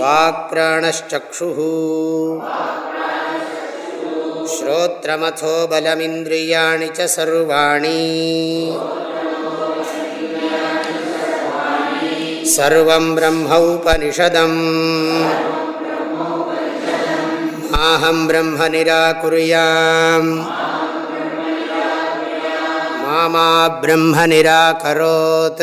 वाक्प्राणश्चक्षुः श्रोत्रमथो बलमिन्द्रियाणि च सर्वाणि सर्वं ब्रह्मौपनिषदम् माहं ब्रह्म निराकुर्याम् मा ब्रह्म निराकरोत्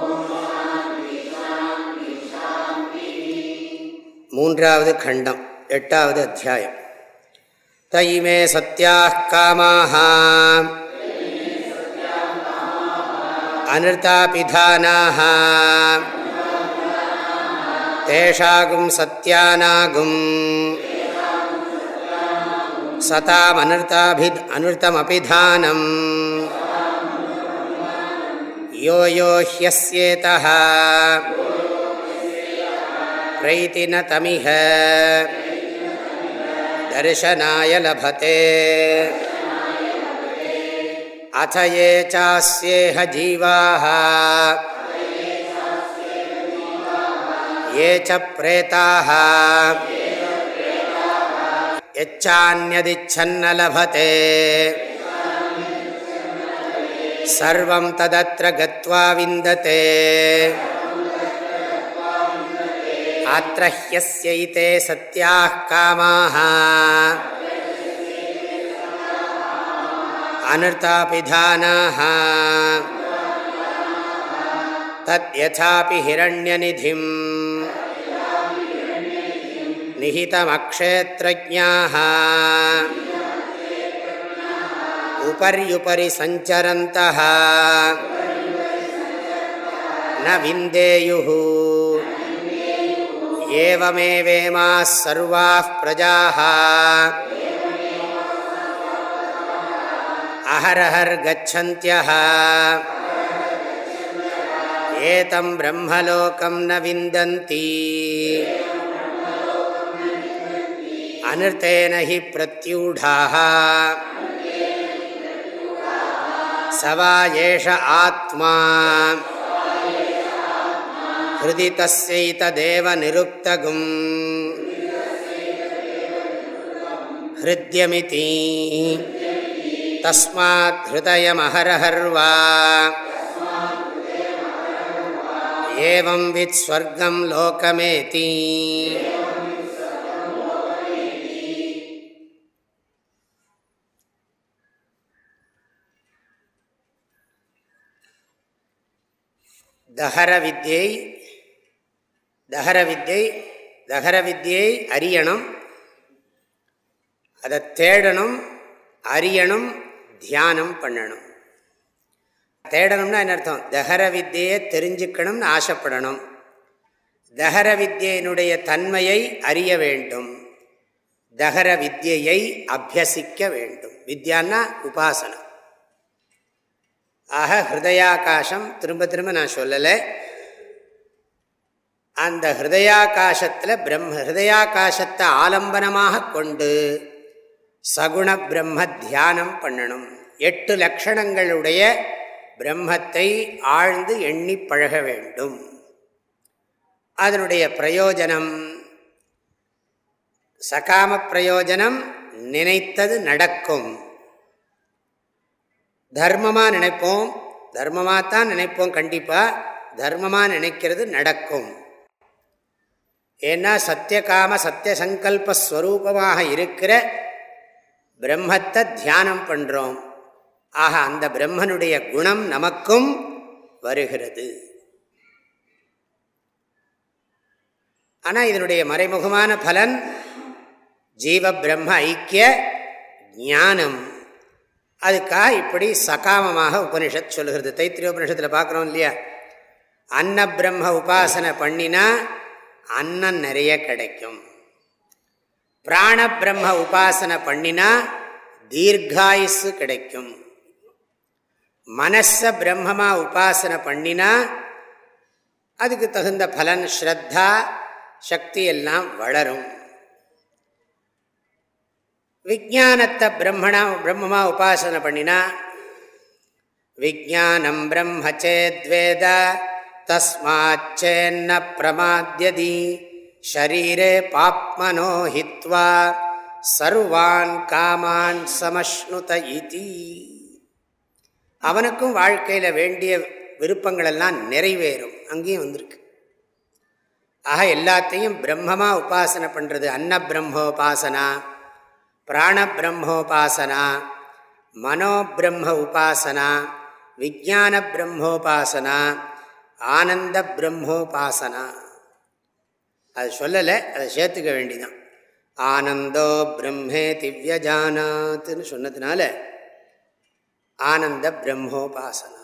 மூன்றாவது கண்டம் எட்டாவது அத்தியாயம் தைமே சத்தியாக காமாக அனிர்தாபிதானாக தேஷாகும் சத்தியானாகும் சதாம் அனிர்தாபி அனிர்தமபிதானம் யோ யோ ஹியஸ்யேதः प्रैति दर्शनाय लभते। अथ ये चास्येह जीवाः। ये च प्रेताः। यच्चान्यदिच्छन्न लभते। सर्वं तदत्र गत्वा विन्दते। अत्र ह्यस्यैते सत्याः कामाः। अनृतापिधानाः। तद्यथापि हिरण्यनिधिम्। निहितमक्षेत्रज्ञाः। उपर्युपरि न विन्देयुः। एवमेवेमाः सर्वाः प्रजाः। अहरहर्गच्छन्त्यः एतं ब्रह्मलोकं न विन्दन्ति। अनृतेन हि प्रत्यूढाः। स वा एष आत्मा। ஹிருதி தஸ்யைதேவ நிருப்தகும் ஹிருத்யமிதி தஸ்மாத் ஹிருதயமஹரஹர்வா ஏவம் வித் ஸ்வர்க்கம் லோகமேதி தஹர வித்யை தகர வித்யை தகர வித்யை அறியணும். அதை தேடணும் அறியணும் தியானம் பண்ணணும். தேடணும்னா என்ன அர்த்தம்? தகர வித்தியை தெரிஞ்சுக்கணும்னு ஆசைப்படணும். தகர வித்தியினுடைய தன்மையை அறிய வேண்டும். தகர வித்தியை அபியசிக்க வேண்டும். வித்யான்னா உபாசனம். ஆக ஹிருதயாகாசம் திரும்ப திரும்ப நான் சொல்லலை. அந்த ஹிருதயாகாசத்தில் பிரம்ம ஹிருதயாகாசத்தை ஆலம்பனமாக கொண்டு சகுண பிரம்ம தியானம் பண்ணணும். எட்டு லக்ஷணங்களுடைய பிரம்மத்தை ஆழ்ந்து எண்ணி பழக வேண்டும். அதனுடைய பிரயோஜனம் சகாம பிரயோஜனம் நினைத்தது நடக்கும். தர்மமாக நினைப்போம் தர்மமாக தான் நினைப்போம் கண்டிப்பாக தர்மமாக நினைக்கிறது நடக்கும். ஏன்னா சத்தியகாம சத்தியசங்கல்பஸ்வரூபமாக இருக்கிற பிரம்மத்தை தியானம் பண்ணுறோம் ஆக அந்த பிரம்மனுடைய குணம் நமக்கும் வருகிறது. ஆனால் இதனுடைய மறைமுகமான பலன் ஜீவ பிரம்ம ஐக்கிய ஞானம். அதுக்காக இப்படி சகாமமாக உபனிஷத் சொல்கிறது தைத்திரிய உபனிஷத்தில் பார்க்குறோம் இல்லையா? அன்ன பிரம்ம உபாசனை பண்ணினா அன்னம் நிறைய கிடைக்கும். பிராண பிரம்ம உபாசனை பண்ணினா தீர்காயுசு கிடைக்கும். மனச பிரம்மமாக உபாசனை பண்ணினா அதுக்கு தகுந்த பலன் ஸ்ரத்தா சக்தி எல்லாம் வளரும். விஜானத்தை பிரம்மணா பிரம்மமாக உபாசனை பண்ணினா விஜானம் பிரம்மச்சேத்வேத தஸ்மாச்சேன்ன பிரமாத்தியதி ஷரீரே பாப்மனோ ஹித்வா சர்வான் காமான் சமஷ்ணுத இதி அவனுக்கும் வாழ்க்கையில் வேண்டிய விருப்பங்களெல்லாம் நிறைவேறும். அங்கேயும் வந்திருக்கு. ஆக எல்லாத்தையும் பிரம்மமாக உபாசனை பண்ணுறது அன்ன பிரம்மோபாசனா பிராண பிரம்மோபாசனா மனோ பிரம்ம உபாசனா விஜான பிரம்மோபாசனா ஆனந்த பிரம்மோபாசனா. அது சொல்லலை அதை சேர்த்துக்க வேண்டிதான். ஆனந்தோ பிரம்மே திவ்யஜானாத்துன்னு சொன்னதுனால ஆனந்த பிரம்மோபாசனா.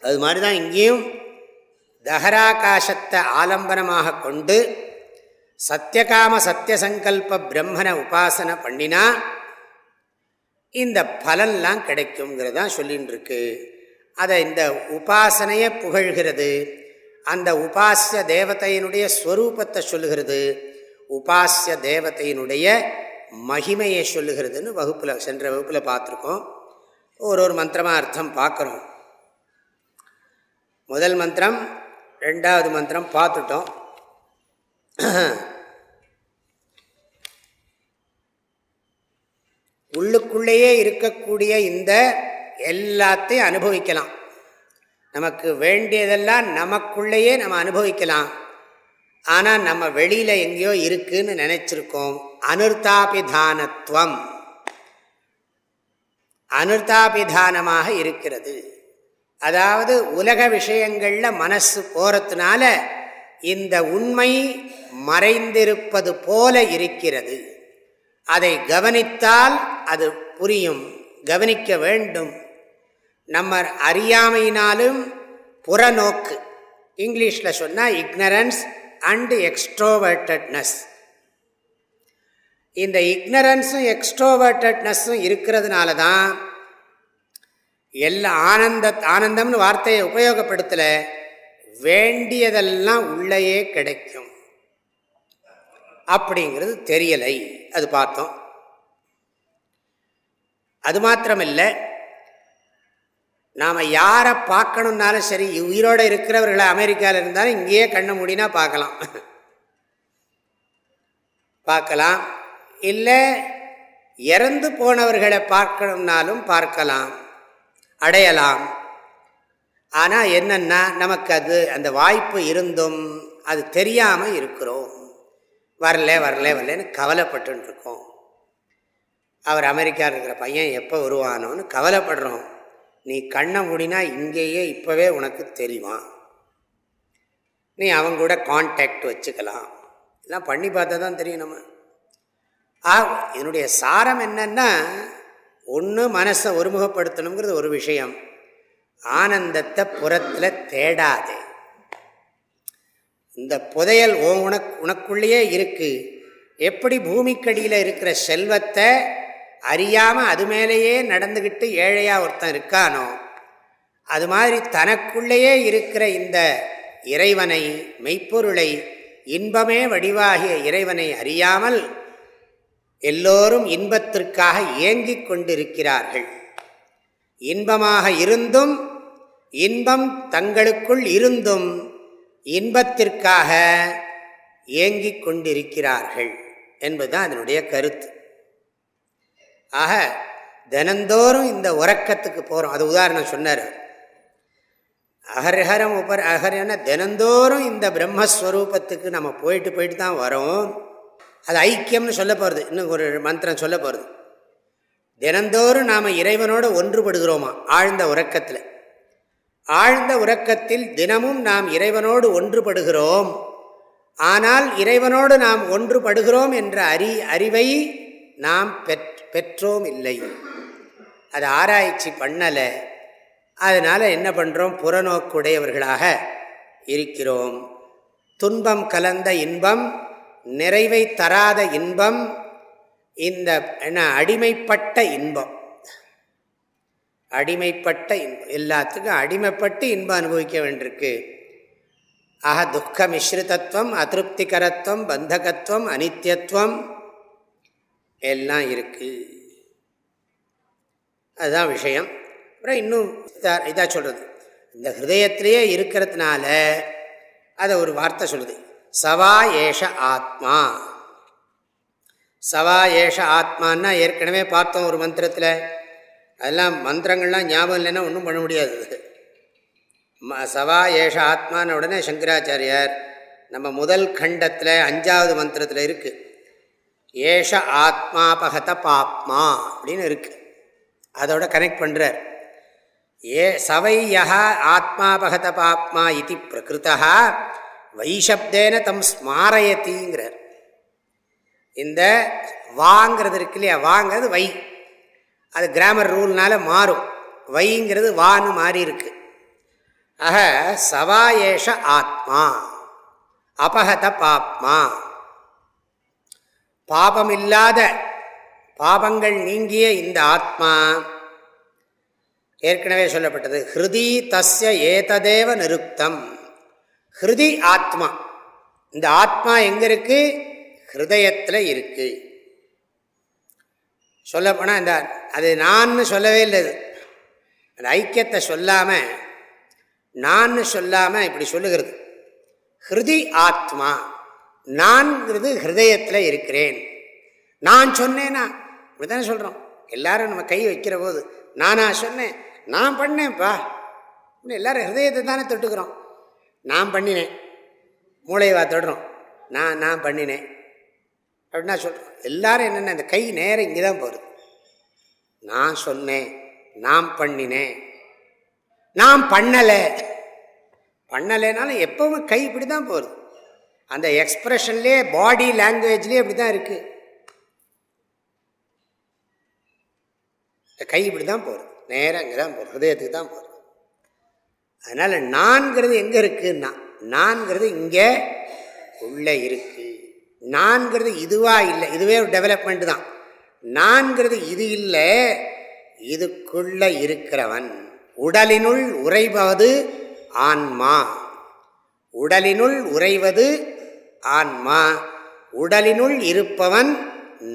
அது மாதிரி தான் இங்கேயும் தஹராகாசத்தை ஆலம்பனமாக கொண்டு சத்தியகாம சத்தியசங்கல்ப பிரம்மனை உபாசனை பண்ணினா இந்த பலன்லாம் கிடைக்குங்கிறதான் சொல்லின்னு இருக்கு அதை இந்த உபாசனையை புகழ்கிறது. அந்த உபாசிய தேவதையினுடைய ஸ்வரூபத்தை சொல்லுகிறது. உபாசிய தேவதையினுடைய மகிமையை சொல்லுகிறதுன்னு வகுப்பில் சென்ற வகுப்பில் பார்த்துருக்கோம். ஒரு ஒரு மந்திரமாக அர்த்தம் பார்க்குறோம். முதல் மந்திரம் ரெண்டாவது மந்திரம் பார்த்துட்டோம். உள்ளுக்குள்ளேயே இருக்கக்கூடிய இந்த எல்லாத்தையும் அனுபவிக்கலாம். நமக்கு வேண்டியதெல்லாம் நமக்குள்ளேயே நம்ம அனுபவிக்கலாம். ஆனால் நம்ம வெளியில் எங்கேயோ இருக்குன்னு நினச்சிருக்கோம். அனுர்தாபிதானத்துவம் அனுர்தாபிதானமாக இருக்கிறது. அதாவது உலக விஷயங்களில் மனசு போகிறதுனால இந்த உண்மை மறைந்திருப்பது போல இருக்கிறது. அதை கவனித்தால் அது புரியும். கவனிக்க வேண்டும். நம்ம அறியாமையினாலும் புறநோக்கு. இங்கிலீஷில் சொன்னால் இக்னரன்ஸ் அண்டு எக்ஸ்ட்ரோவர்டட்னஸ் இந்த இக்னரன்ஸும் எக்ஸ்ட்ரோவர்டட்னஸும் இருக்கிறதுனால தான் எல்லா ஆனந்த ஆனந்தம்னு வார்த்தையை உபயோகப்படுத்தலை வேண்டியதெல்லாம் உள்ளேயே கிடைக்கும். அப்படிங்கிறது தெரியலை. அது பார்த்தோம். அது மாத்திரமில்லை. நாம் யாரை பார்க்கணுன்னாலும் சரி உயிரோடு இருக்கிறவர்களை அமெரிக்காவில் இருந்தாலும் இங்கேயே கண்ணை முடினா பார்க்கலாம். பார்க்கலாம். இல்லை இறந்து போனவர்களை பார்க்கணும்னாலும் பார்க்கலாம். அடையலாம். ஆனால் என்னென்னா நமக்கு அது அந்த வாய்ப்பு இருந்தும் அது தெரியாமல் இருக்கிறோம். வரல வரல வரலன்னு கவலைப்பட்டுருக்கோம் அவர் அமெரிக்காவில் இருக்கிற பையன் எப்போ வருவானோன்னு கவலைப்படுறோம். நீ கண்ணை மூடினா இங்கேயே இப்போவே உனக்கு தெரியுமா. நீ அவங்க கூட கான்டாக்ட் வச்சுக்கலாம். எல்லாம் பண்ணி பார்த்தா தான் தெரியும் நம்ம. ஆ இதனுடைய சாரம் என்னன்னா ஒன்று மனசை ஒருமுகப்படுத்தணுங்கிறது ஒரு விஷயம். ஆனந்தத்தை புறத்தில் தேடாதே. இந்த புதையல் ஓ உனக்கு உனக்குள்ளேயே இருக்குது எப்படி பூமிக்கடியில் இருக்கிற செல்வத்தை அறியாமல் அது மேலேயே நடந்துக்கிட்டு ஏழையாக ஒருத்தன் இருக்கானோ அது மாதிரி தனக்குள்ளேயே இருக்கிற இந்த இறைவனை மெய்ப்பொருளை இன்பமே வடிவாகிய இறைவனை அறியாமல் எல்லோரும் இன்பத்திற்காக ஏங்கிக் கொண்டிருக்கிறார்கள். இன்பமாக இருந்தும் இன்பம் தங்களுக்குள் இருந்தும் இன்பத்திற்காக ஏங்கிக் கொண்டிருக்கிறார்கள் என்பதுதான் அதனுடைய கருத்து. ஆக தினந்தோறும் இந்த உறக்கத்துக்கு போகிறோம் அது உதாரணம் சொன்னார். அகர்ஹரம் உபர் அகர்னா தினந்தோறும் இந்த பிரம்மஸ்வரூபத்துக்கு நம்ம போயிட்டு போயிட்டு தான் வரோம். அது ஐக்கியம்னு சொல்ல போகிறது இன்னும் ஒரு மந்திரம் சொல்ல போகிறது தினந்தோறும் நாம் இறைவனோடு ஒன்றுபடுகிறோமா? ஆழ்ந்த உறக்கத்தில். ஆழ்ந்த உறக்கத்தில் தினமும் நாம் இறைவனோடு ஒன்றுபடுகிறோம். ஆனால் இறைவனோடு நாம் ஒன்றுபடுகிறோம் என்ற அறி அறிவை நாம் பெற் பெற்றோம் இல்லை. அது ஆராய்ச்சி பண்ணலை. அதனால் என்ன பண்ணுறோம் புறநோக்குடையவர்களாக இருக்கிறோம். துன்பம் கலந்த இன்பம் நிறைவை தராத இன்பம் இந்த என்ன அடிமைப்பட்ட இன்பம். அடிமைப்பட்ட இன்பம் எல்லாத்துக்கும் அடிமைப்பட்டு இன்பம் அனுபவிக்க வேண்டியிருக்கு. ஆக துக்க மிஸ்ரிதத்துவம் அதிருப்திகரத்துவம் பந்தகத்துவம் அனித்தியத்துவம் எல்லாம் இருக்குது அதுதான் விஷயம். அப்புறம் இன்னும் இதாக இதாக சொல்கிறது இந்த ஹிருதயத்திலேயே இருக்கிறதுனால அதை ஒரு வார்த்தை சொல்லுது. சவா ஏஷ ஆத்மா. சவா ஏஷ ஆத்மான்னா ஏற்கனவே பார்த்தோம் ஒரு மந்திரத்தில். அதெல்லாம் மந்திரங்கள்லாம் ஞாபகம் இல்லைன்னா ஒன்றும் பண்ண முடியாது. சவா ஏஷ ஆத்மான உடனே சங்கராச்சாரியார் நம்ம முதல் கண்டத்தில் அஞ்சாவது மந்திரத்தில் இருக்குது ஏஷ ஆத்மாபகத பாப்மா அப்படின்னு இருக்குது அதோட கனெக்ட் பண்ணுறார் ஏ சவையா ஆத்மாபகத பாப்மா இது பிரகிருத்தா வைஷப்தேன தம் ஸ்மாரயத்திங்கிறார் இந்த வாங்கிறது இருக்கு இல்லையா? வாங்கிறது வை. அது கிராமர் ரூல்னால மாறும். வைங்கிறது வான்னு மாறி இருக்கு. ஆக ஏஷ ஆத்மா அபகத பாப்மா. பாபமில்லாத பாபங்கள் நீங்கிய இந்த ஆத்மா ஏற்கனவே சொல்லப்பட்டது. ஹிருதி தஸ்ய ஏததேவ நிருப்தம். ஹிருதி ஆத்மா. இந்த ஆத்மா எங்க இருக்கு ஹிருதயத்தில் இருக்கு. சொல்லப்போனால் இந்த அது நான் சொல்லவே இல்லை. அந்த ஐக்கியத்தை சொல்லாமல் நான் சொல்லாமல் இப்படி சொல்லுகிறது. ஹிருதி ஆத்மா. நான்கிறது ஹிருதயத்தில் இருக்கிறேன். நான் சொன்னேனா? இப்படித்தானே சொல்கிறோம் எல்லாரும் நம்ம கை வைக்கிற போது நானா சொன்னேன் நான் பண்ணேன்ப்பா. எல்லாரும் ஹிருதயத்தை தானே தொட்டுக்கிறோம். நான் பண்ணினேன். மூளைவா தொடுறோம். நான் நான் பண்ணினேன். அப்படின்னா சொல்கிறோம் எல்லாரும் என்னென்ன இந்த கை நேரம் இங்கே தான் போகிறது நான் சொன்னேன் நான் பண்ணினேன். நான் பண்ணலை. பண்ணலைனாலும் எப்பவும் கை இப்படி தான் போகிறது அந்த எக்ஸ்ப்ரெஷன்லேயே பாடி லாங்குவேஜ்லேயே இப்படி தான் இருக்குது கை இப்படி தான் போகிறது நேரம் இங்கே தான் போகிறது ஹதயத்துக்கு தான் போகிறது அதனால் நான்கிறது எங்கே இருக்குன்னா நான்கிறது இங்கே உள்ளே இருக்குது நான்கிறது இதுவாக இல்லை. இதுவே ஒரு டெவலப்மெண்ட் தான். நான்கிறது இது இல்லை இதுக்குள்ளே இருக்கிறவன். உடலினுள் உறைவது ஆன்மா. உடலினுள் உறைவது ஆன்மா உடலினுள் இருப்பவன்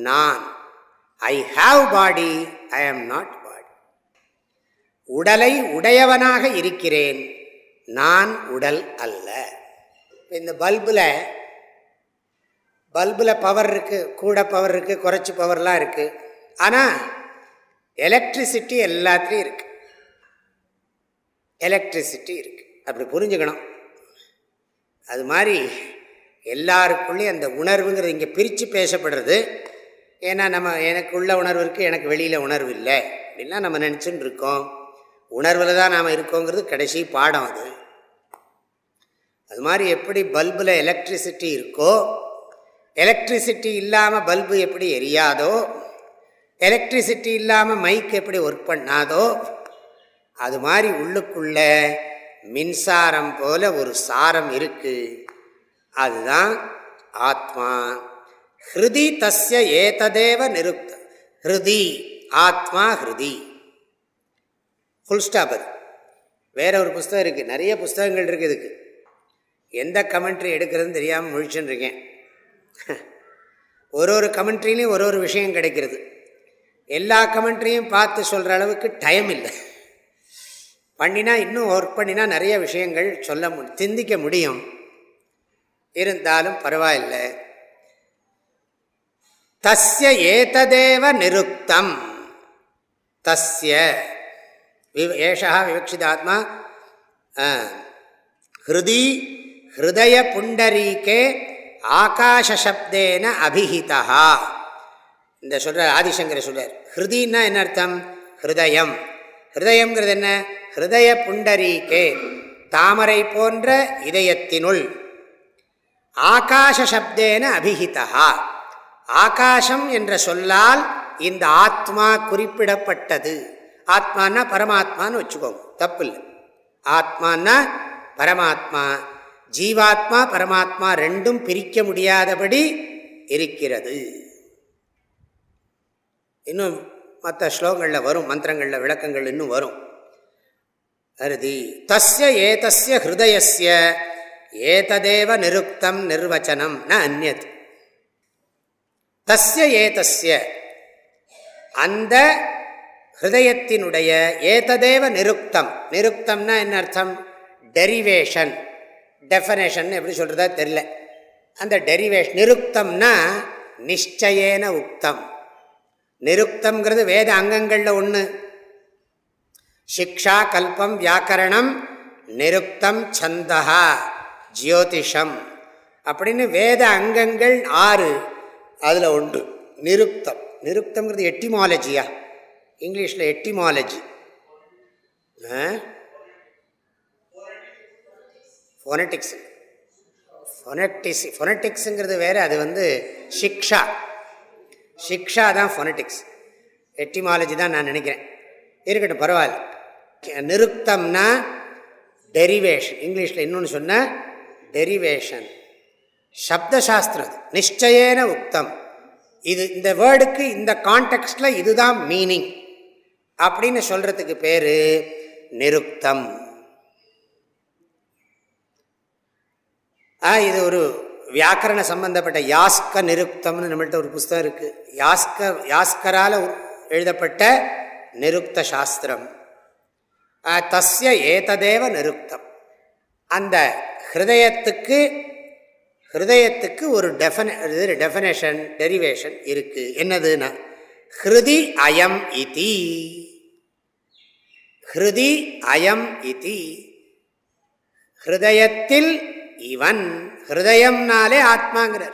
நான். I have body I am not பாடி உடலை உடையவனாக இருக்கிறேன் நான் உடல் அல்ல. இந்த பல்பில் பல்பில் பவர் இருக்குது கூட பவர் இருக்குது குறைச்சி பவர்லாம் இருக்குது ஆனால் எலக்ட்ரிசிட்டி எல்லாத்துலேயும் இருக்குது எலக்ட்ரிசிட்டி இருக்குது அப்படி புரிஞ்சுக்கணும். அது மாதிரி எல்லாருக்குள்ளேயும் அந்த உணர்வுங்கிறது இங்கே பிரித்து பேசப்படுறது. ஏன்னா நம்ம எனக்கு உள்ள உணர்வு இருக்குது எனக்கு வெளியில் உணர்வு இல்லை. அப்படின்லாம் நம்ம நினச்சின்னு இருக்கோம். உணர்வில் தான் நாம் இருக்கோங்கிறது கடைசி பாடம் அது. அது மாதிரி எப்படி பல்பில் எலக்ட்ரிசிட்டி இருக்கோ எலக்ட்ரிசிட்டி இல்லாமல் பல்பு எப்படி எரியாதோ எலக்ட்ரிசிட்டி இல்லாமல் மைக் எப்படி ஒர்க் பண்ணாதோ அது மாதிரி உள்ளுக்குள்ள மின்சாரம் போல ஒரு சாரம் இருக்குது அதுதான் ஆத்மா. ஹிருதி தஸ்ய ஏததேவ நிருப்த. ஹிருதி ஆத்மா ஹிருதி. ஃபுல் ஸ்டாப் அது. வேற ஒரு புஸ்தகம் இருக்குது நிறைய புஸ்தகங்கள் இருக்குது இதுக்கு. எந்த கமெண்ட்ரி எடுக்கிறதுன்னு தெரியாமல் முழிச்சுன்னு இருக்கேன் ஒரு ஒரு கமெண்ட்ரிலையும் ஒரு ஒரு விஷயம் கிடைக்கிறது. எல்லா கமெண்ட்ரியும் பார்த்து சொல்கிற அளவுக்கு டைம் இல்லை. பண்ணினா இன்னும் ஒர்க் பண்ணினா நிறைய விஷயங்கள் சொல்ல மு சிந்திக்க முடியும். இருந்தாலும் பரவாயில்லை. தஸ்ய ஏததேவ நிருக்தம். தஸ்ய ஏஷா விவக்ஷிதாத்மா ஹிருதி ஹிருதய புண்டரீக்கே ஆகாஷப்தேன அபிஹிதா இந்த சொல்ற ஆதிசங்கர சொல்றார். ஹிருதின்னா என்ன அர்த்தம்? ஹிருதயம். ஹிருதயங்கிறது என்ன? ஹிருதய புண்டரீக்கே தாமரை போன்ற இதயத்தினுள். ஆகாஷப்தேன அபிஹிதா ஆகாசம் என்ற சொல்லால் இந்த ஆத்மா குறிப்பிடப்பட்டது. ஆத்மானா பரமாத்மான்னு வச்சுக்கோங்க தப்பு இல்லை ஆத்மானா பரமாத்மா. ஜீவாத்மா பரமாத்மா ரெண்டும் பிரிக்க முடியாதபடி இருக்கிறது. இன்னும் மற்ற ஸ்லோகங்களில் வரும் மந்திரங்களில் விளக்கங்கள் இன்னும் வரும். அருதி தஸ்ய ஏதஸ்ய ஹிருதயஸ்ய ஏததேவ நிருக்தம் நிர்வச்சனம் ந அந்நத். தஸ்ய ஏதஸ்ய அந்த ஹிருதயத்தினுடைய ஏததேவ நிருக்தம். நிருக்தம்னா என்ன அர்த்தம்? டெரிவேஷன். டெஃபனேஷன் எப்படி சொல்கிறதா தெரில அந்த டெரிவேஷன் நிருக்தம்னா நிச்சயேன உக்தம். நிருக்தம்ங்கிறது வேத அங்கங்களில் ஒன்று சிக்ஷா கல்பம் வியாக்கரணம் நிருக்தம் சந்தகா ஜியோதிஷம் அப்படின்னு வேத அங்கங்கள் ஆறு. அதில் ஒன்று நிருக்தம். நிருக்தங்கிறது எட்டிமாலஜியா இங்கிலீஷில் எட்டிமாலஜி. ஃபொனட்டிக்ஸ் ஃபொனட்டிக்ஸ் ஃபொனட்டிக்ஸுங்கிறது வேறு அது வந்து சிக்ஷா. சிக்ஷா தான் ஃபொனட்டிக்ஸ் எட்டிமாலஜி தான் நான் நினைக்கிறேன். இருக்கட்டும் பரவாயில்ல. நிருக்தம்னா டெரிவேஷன் இங்கிலீஷில் இன்னொன்று சொன்னால் டெரிவேஷன் சப்தசாஸ்திரம் நிச்சயேன உக்தம். இது இந்த வேர்டுக்கு இந்த கான்டெக்ஸ்டில் இதுதான் மீனிங் அப்படின்னு சொல்கிறதுக்கு பேர் நிருக்தம். இது ஒரு வியாக்கரண சம்பந்தப்பட்ட யாஸ்க நிருக்தம்னு நம்மள்கிட்ட ஒரு புஸ்தகம் இருக்குது யாஸ்க யாஸ்கரால் எழுதப்பட்ட நிருக்த சாஸ்திரம். தஸ்ய ஏததேவ நிருக்தம். அந்த ஹிருதயத்துக்கு ஹிருதயத்துக்கு ஒரு டெஃபன டெஃபனேஷன் டெரிவேஷன் இருக்குது என்னதுன்னா ஹிருதி அயம் இதி. ஹிருதி அயம் இதி. ஹிருதயத்தில் இவன் ஹிருதயம்னாலே ஆத்மாங்கிறார்.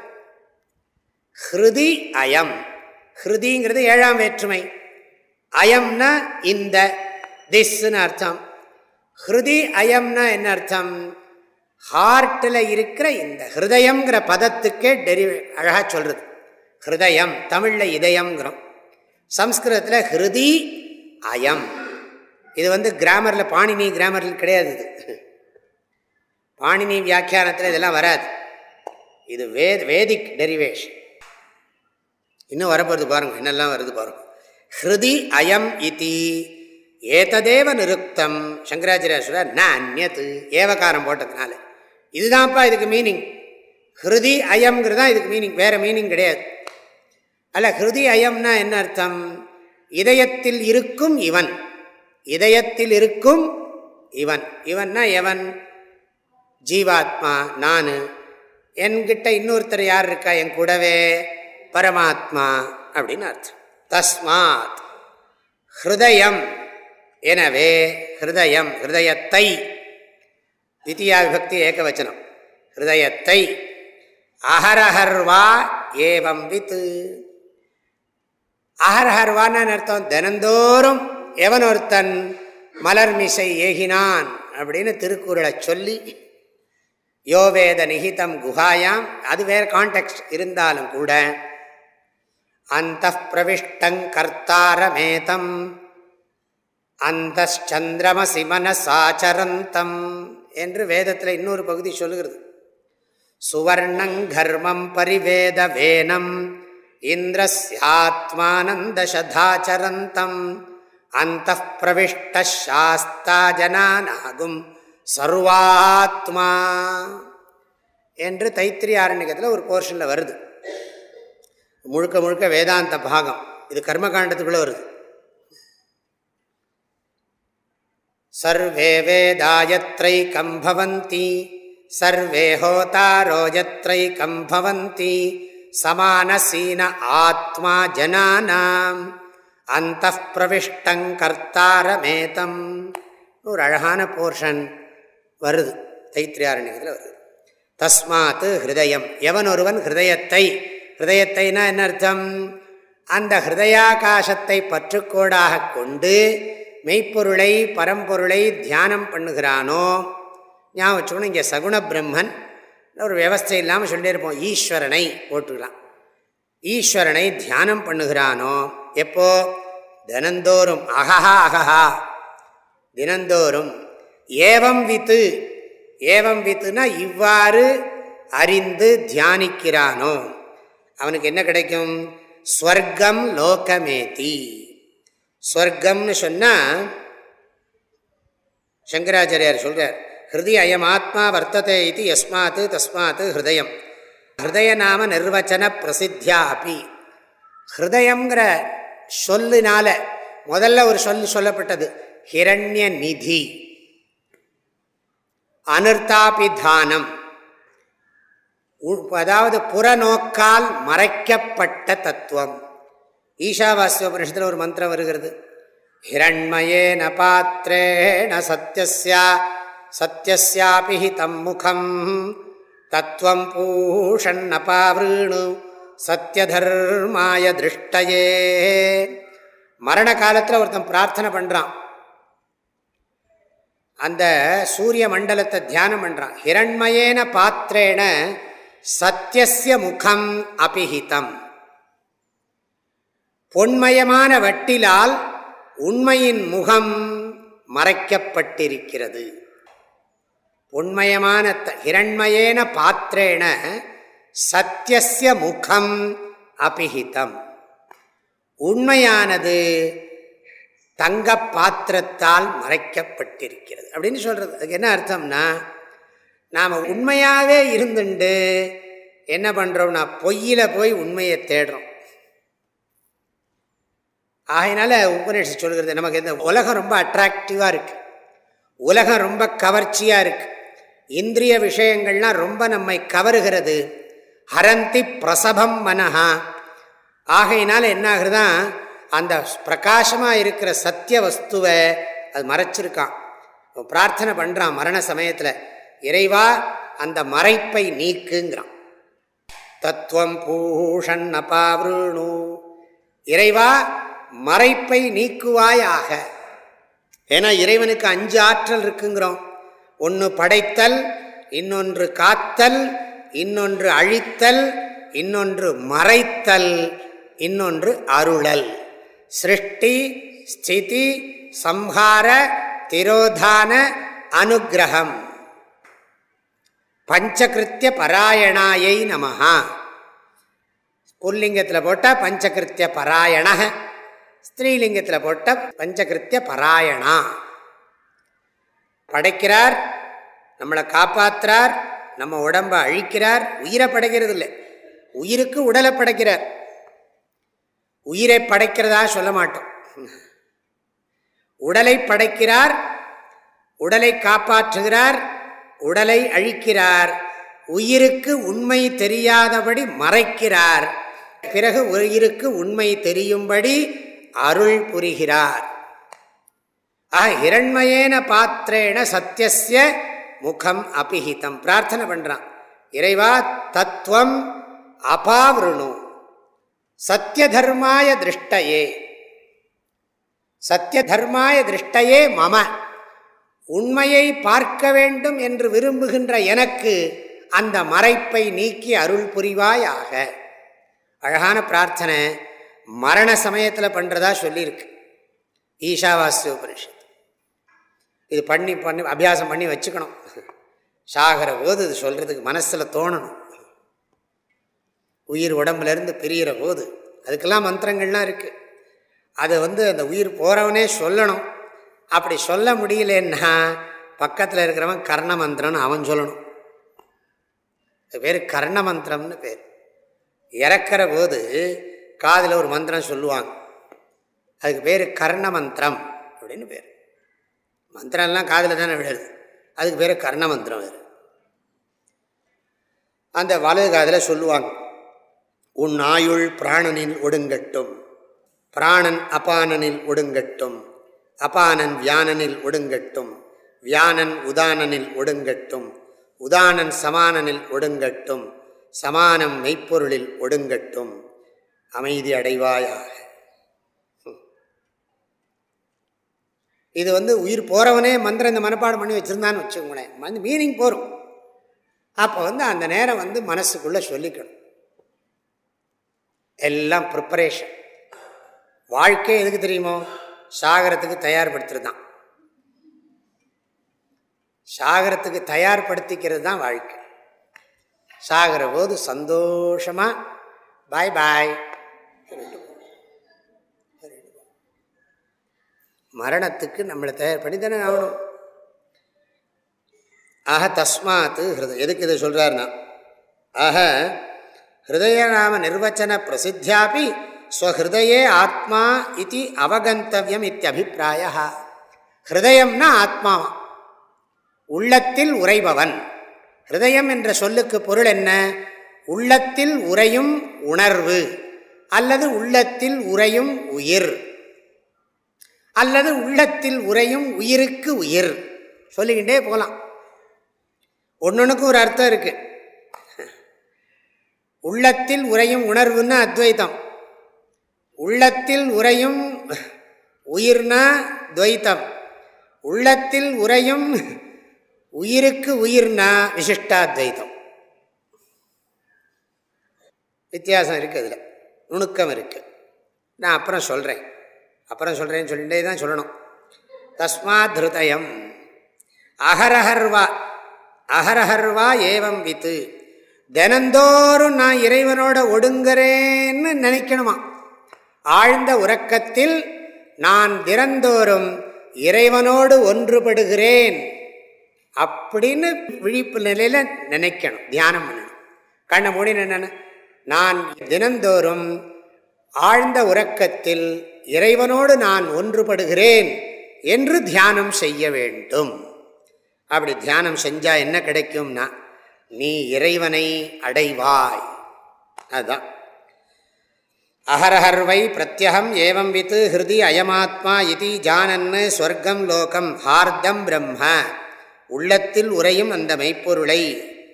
ஹிருதி அயம். ஹிருதிங்கிறது ஏழாம் வேற்றுமை. அயம்னா இந்த திஸ்ன்னு அர்த்தம். ஹிருதி அயம்னா என்ன அர்த்தம்? ஹார்ட்டில் இருக்கிற இந்த ஹிருதயங்கிற பதத்துக்கே டெரி அழகாக சொல்கிறது ஹிருதயம் தமிழில் இதயங்கிறோம் சம்ஸ்கிருதத்தில் ஹிருதி அயம். இது வந்து கிராமரில் பாணினி கிராமரில் கிடையாது இது. பாணினி வியாக்கியானத்தில் இதெல்லாம் வராது. இது வே வேதிக் டெரிவேஷன் இன்னும் வரப்போகிறது பாருங்கள் என்னெல்லாம் வருது பாருங்கள் ஹிருதி அயம் இத்தி ஏததேவ நிருக்தம். சங்கராச்சாரிய ந அந்நத்து ஏவகாரம் போட்டதுனால. இதுதான்ப்பா இதுக்கு மீனிங் ஹிருதி அயம்ங்கிறது தான் இதுக்கு மீனிங் வேறு மீனிங் கிடையாது. அல்ல ஹிருதி அயம்னா என்ன அர்த்தம்? இதயத்தில் இருக்கும் இவன். இதயத்தில் இருக்கும் இவன். இவன்னா எவன்? ஜீவாத்மா நான். என்கிட்ட இன்னொருத்தர் யார் இருக்கா? என் கூடவே. பரமாத்மா அப்படின்னு அர்த்தம். தஸ்மாத். ஹிருதயம். எனவே ஹிருதயம் ஹிருதயத்தை தித்தியா விபக்தி ஏகவச்சனம். ஹிருதயத்தை அஹரஹர்வா ஏவம் வித்து. அஹர்ஹர்வான்னு அர்த்தம்? தினந்தோறும் எவன் ஒருத்தன் மலர்மிசை ஏகினான் அப்படின்னு திருக்குறளை சொல்லி யோவேத நிகிதம் குஹாயாம் அது வேறு கான்டெக்ட் இருந்தாலும் கூட அந்த பிரவிஷ்டங் கர்த்தாரமேதம் அந்த சந்திரமசி மனசாச்சரந்தம் என்று வேதத்தில் இன்னொரு பகுதி சொல்லுகிறது. சுவர்ணங்கர்மம் பரிவேத வேனம் இந்திரஸ்யாத்மானந்தசதாச்சரந்தம் அந்த பிரவிஷ்டாஸ்தா ஜனானாகும் சர்வாத்மா என்று தைத்திரி ஆரண்யத்தில் ஒரு போர்ஷனில் வருது. முழுக்க முழுக்க வேதாந்த பாகம். இது கர்மகாண்டத்துக்குள்ளே வருது. सर्वे वेदायत्रैकं भवन्ति सर्वे होतारो यत्रैकं भवन्ति समानसीन ஆத்மா ஜனானாம் அந்த பிரவிஷ்டங் கர்த்தாரமேதம் ஒரு அழகான போர்ஷன் வருது தைத்திரியாரண்யத்தில் வருது தஸ்மாத்து ஹிருதயம் எவன் ஒருவன் ஹிருதயத்தை ஹிருதயத்தைனா என்ன அர்த்தம் அந்த ஹிருதயாகாசத்தை பற்றுக்கோடாக கொண்டு மெய்ப்பொருளை பரம்பொருளை தியானம் பண்ணுகிறானோ? ஞாபகம் வச்சுக்கணும் இங்கே சகுண பிரம்மன் ஒரு வியவஸ்தை இல்லாமல் சொல்லியிருப்போம். ஈஸ்வரனை போட்டுக்கலாம் ஈஸ்வரனை தியானம் பண்ணுகிறானோ? எப்போ? தினந்தோறும். அகஹா அகஹா தினந்தோறும். ஏவம் வித்து. ஏவம் வித்துனா இவ்வாறு அறிந்து தியானிக்கிறானோ? அவனுக்கு என்ன கிடைக்கும்? ஸ்வர்க்கம் லோகமேதி. ஸ்வர்க்கம்னு சொன்னால் சங்கராச்சாரியார் சொல்கிறார் ஹிருதய அயம் ஆத்மா வர்த்தத்தை இது எஸ்மாத்து தஸ்மாத்து ஹிருதயம். ஹிருதய நாம நிர்வச்சன பிரசித்தியா அப்பி ஹிருதயங்கிற சொல்லினால முதல்ல ஒரு சொல் சொல்லப்பட்டது ஹிரண்ய நிதி. அனிர்தாபிதானம் அதாவது புறநோக்கால் மறைக்கப்பட்ட தத்துவம். ஈஷாவாஸ்யோபனிஷத்தில் ஒரு மந்திரம் வருகிறது. ஹிரண்மயேன பாத்திரேண சத்தியஸ்யா சத்தியஸ்யாபி தம் முகம் தத்துவம் பூஷன்னபாவிருணு சத்தியதர்மாய திருஷ்டையே. மரண காலத்தில் ஒருத்தன் பிரார்த்தனை பண்ணுறான் அந்த சூரிய மண்டலத்தை தியானம் பண்ணுறான் ஹிரண்மயேன பாத்திரேன சத்தியசிய முகம் அபிஹிதம். பொன்மயமான வட்டிலால் உண்மையின் முகம் மறைக்கப்பட்டிருக்கிறது. பொன்மயமான ஹிரண்மயேன பாத்திரேன சத்தியசிய முகம் அபிஹிதம். உண்மையானது தங்க பாத்திரத்தால் மறைக்கப்பட்டிருக்கிறது. அப்படின்னு சொல்கிறது அதுக்கு என்ன அர்த்தம்னா நாம் உண்மையாகவே இருந்துண்டு என்ன பண்ணுறோம்னா பொய்யில் போய் உண்மையை தேடுறோம். ஆகையினால உபநிஷம் சொல்கிறது நமக்கு இந்த உலகம் ரொம்ப அட்ராக்டிவாக இருக்குது உலகம் ரொம்ப கவர்ச்சியாக இருக்குது இந்திரிய விஷயங்கள்லாம் ரொம்ப நம்மை கவருகிறது. ஹரந்தி பிரசபம் மனஹா. ஆகையினால என்ன ஆகுதுதான் அந்த பிரகாசமாக இருக்கிற சத்திய வஸ்துவை அது மறைச்சிருக்கான். பிரார்த்தனை பண்ணுறான் மரண சமயத்தில். இறைவா அந்த மறைப்பை நீக்குங்கிறான். தத்துவம் பூஷன் அபாவிருணு. இறைவா மறைப்பை நீக்குவாயாக. ஏன்னா இறைவனுக்கு அஞ்சு ஆற்றல் இருக்குங்கிறோம். ஒன்று படைத்தல் இன்னொன்று காத்தல் இன்னொன்று அழித்தல் இன்னொன்று மறைத்தல் இன்னொன்று அருளல். சிருஷ்டி ஸ்திதி சம்ஹார திரோதான அனுகிரகம். பஞ்சகிருத்திய பராயணாயை நமஹா. புல்லிங்கத்தில் போட்டால் பஞ்சகிருத்திய பராயண ஸ்திரீலிங்கத்தில் போட்ட பஞ்சகிருத்திய பராயணா. படைக்கிறார் நம்மளை காப்பாற்றுறார் நம்ம உடம்பை அழிக்கிறார் உயிரை படைக்கிறது இல்லை உயிருக்கு உடலை படைக்கிறார். உயிரை படைக்கிறதா சொல்ல மாட்டோம். உடலை படைக்கிறார் உடலை காப்பாற்றுகிறார் உடலை அழிக்கிறார். உயிருக்கு உண்மை தெரியாதபடி மறைக்கிறார். பிறகு உயிருக்கு உண்மை தெரியும்படி அருள் புரிகிறார். ஆக இரண்மையேன பாத்திரேன சத்தியசிய முகம் அபிஹிதம். பிரார்த்தனை பண்ணுறான் இறைவா தத்துவம் அபாவிருணு. சத்திய தர்மாய திருஷ்டையே. சத்திய தர்மாய திருஷ்டையே மம. உண்மையை பார்க்க வேண்டும் என்று விரும்புகின்ற எனக்கு அந்த மறைப்பை நீக்கி அருள் புரிவாயாக. அழகான பிரார்த்தனை. மரண சமயத்தில் பண்ணுறதா சொல்லியிருக்கு. ஈஷாவாஸ்ய உபனிஷத் இது பண்ணி பண்ணி அபியாசம் பண்ணி வச்சுக்கணும். சாகிற போது இது சொல்கிறதுக்கு மனசில் தோணணும். உயிர் உடம்புலேருந்து பிரிகிற போது. அதுக்கெல்லாம் மந்திரங்கள்லாம் இருக்குது அதை வந்து அந்த உயிர் போகிறவனே சொல்லணும். அப்படி சொல்ல முடியலன்னா பக்கத்தில் இருக்கிறவன் கர்ண மந்திரம்னு அவன் சொல்லணும். அது பேர் கர்ண மந்திரம்னு பேர். இறக்கிற போது காதில் ஒரு மந்திரம் சொல்லுவாங்க. அதுக்கு பேர் கர்ண மந்திரம் அப்படின்னு பேர். மந்திரம்லாம் காதில் தானே விழுது அதுக்கு பேர் கர்ண மந்திரம் வேறு. அந்த வலது காதில் சொல்லுவாங்க. உன் ஆயுள் பிராணனில் ஒடுங்கட்டும். பிராணன் அபானனில் ஒடுங்கட்டும். அபானன் வியானனில் ஒடுங்கட்டும். வியானன் உதானனில் ஒடுங்கட்டும். உதானன் சமானனில் ஒடுங்கட்டும். சமானம் மெய்ப்பொருளில் ஒடுங்கட்டும். அமைதி அடைவாயாக. இது வந்து உயிர் போகிறவனே மந்திரம் இந்த மனப்பாடம் பண்ணி வச்சுருந்தான்னு வச்சுக்கோங்களேன். வந்து மீனிங் போகும் அப்போ வந்து அந்த நேரம் வந்து மனசுக்குள்ளே சொல்லிக்கணும். எல்லாம் ப்ரிப்பரேஷன் வாழ்க்கை எதுக்கு தெரியுமோ? சாகரத்துக்கு தயார்படுத்துறது தான் சாகரத்துக்கு தயார்படுத்திக்கிறது தான் வாழ்க்கை. சாகிற போது சந்தோஷமாக பாய் பாய் மரணத்துக்கு நம்மளை தயார் பண்ணி தானே ஆகணும். ஆக தஸ்மாத்து ஹிருதய எதுக்கு இதை சொல்கிறாருன்னா ஆக ஹிருதய நாம நிர்வச்சன பிரசித்தியாபி ஸ்வஹயே ஆத்மா இது அவகந்தவியம் இத்தியபிப்பிராய ஹிருதயம்னா ஆத்மாவா உள்ளத்தில் உறைபவன். ஹிருதயம் என்ற சொல்லுக்கு பொருள் என்ன? உள்ளத்தில் உறையும் உணர்வு. அல்லது உள்ளத்தில் உறையும் உயிர். அல்லது உள்ளத்தில் உறையும் உயிருக்கு உயிர். சொல்லிக்கிட்டே போகலாம். ஒன்னொன்றுக்கு ஒரு அர்த்தம் இருக்கு. உள்ளத்தில் உறையும் உணர்வுன்னா அத்வைத்தம். உள்ளத்தில் உறையும் உயிர்னா துவைத்தம். உள்ளத்தில் உறையும் உயிருக்கு உயிர்னா விசிஷ்டாத்வைத்தம். வித்தியாசம் இருக்குது அதில். நுணுக்கம் இருக்குது நான் அப்புறம் சொல்கிறேன் அப்புறம் சொல்கிறேன்னு சொல்லிட்டே தான் சொல்லணும். தஸ்மாத் ஹிருதயம். அகரஹர்வா அகரஹர்வா ஏவம் வித்து. தினந்தோறும் நான் இறைவனோட ஒடுங்குறேன்னு நினைக்கணுமா? ஆழ்ந்த உறக்கத்தில் நான் தினந்தோறும் இறைவனோடு ஒன்றுபடுகிறேன் அப்படின்னு விழிப்பு நிலையில் நினைக்கணும் தியானம் பண்ணணும். கண்ணை மூடி என்னென்ன நான் தினந்தோறும் ஆழ்ந்த உறக்கத்தில் இறைவனோடு நான் ஒன்றுபடுகிறேன் என்று தியானம் செய்ய வேண்டும். அப்படி தியானம் செஞ்சால் என்ன கிடைக்கும்னா நீ இறைவனை அடைவாய். அதுதான். அகரஹர்வை பிரத்யகம் ஏவம் வித்து ஹிருதி அயமாத்மா இது ஜானன்னு ஸ்வர்க்கம் லோகம் ஹார்தம் பிரம்ம. உள்ளத்தில் உரையும் அந்த மெய்ப்பொருளை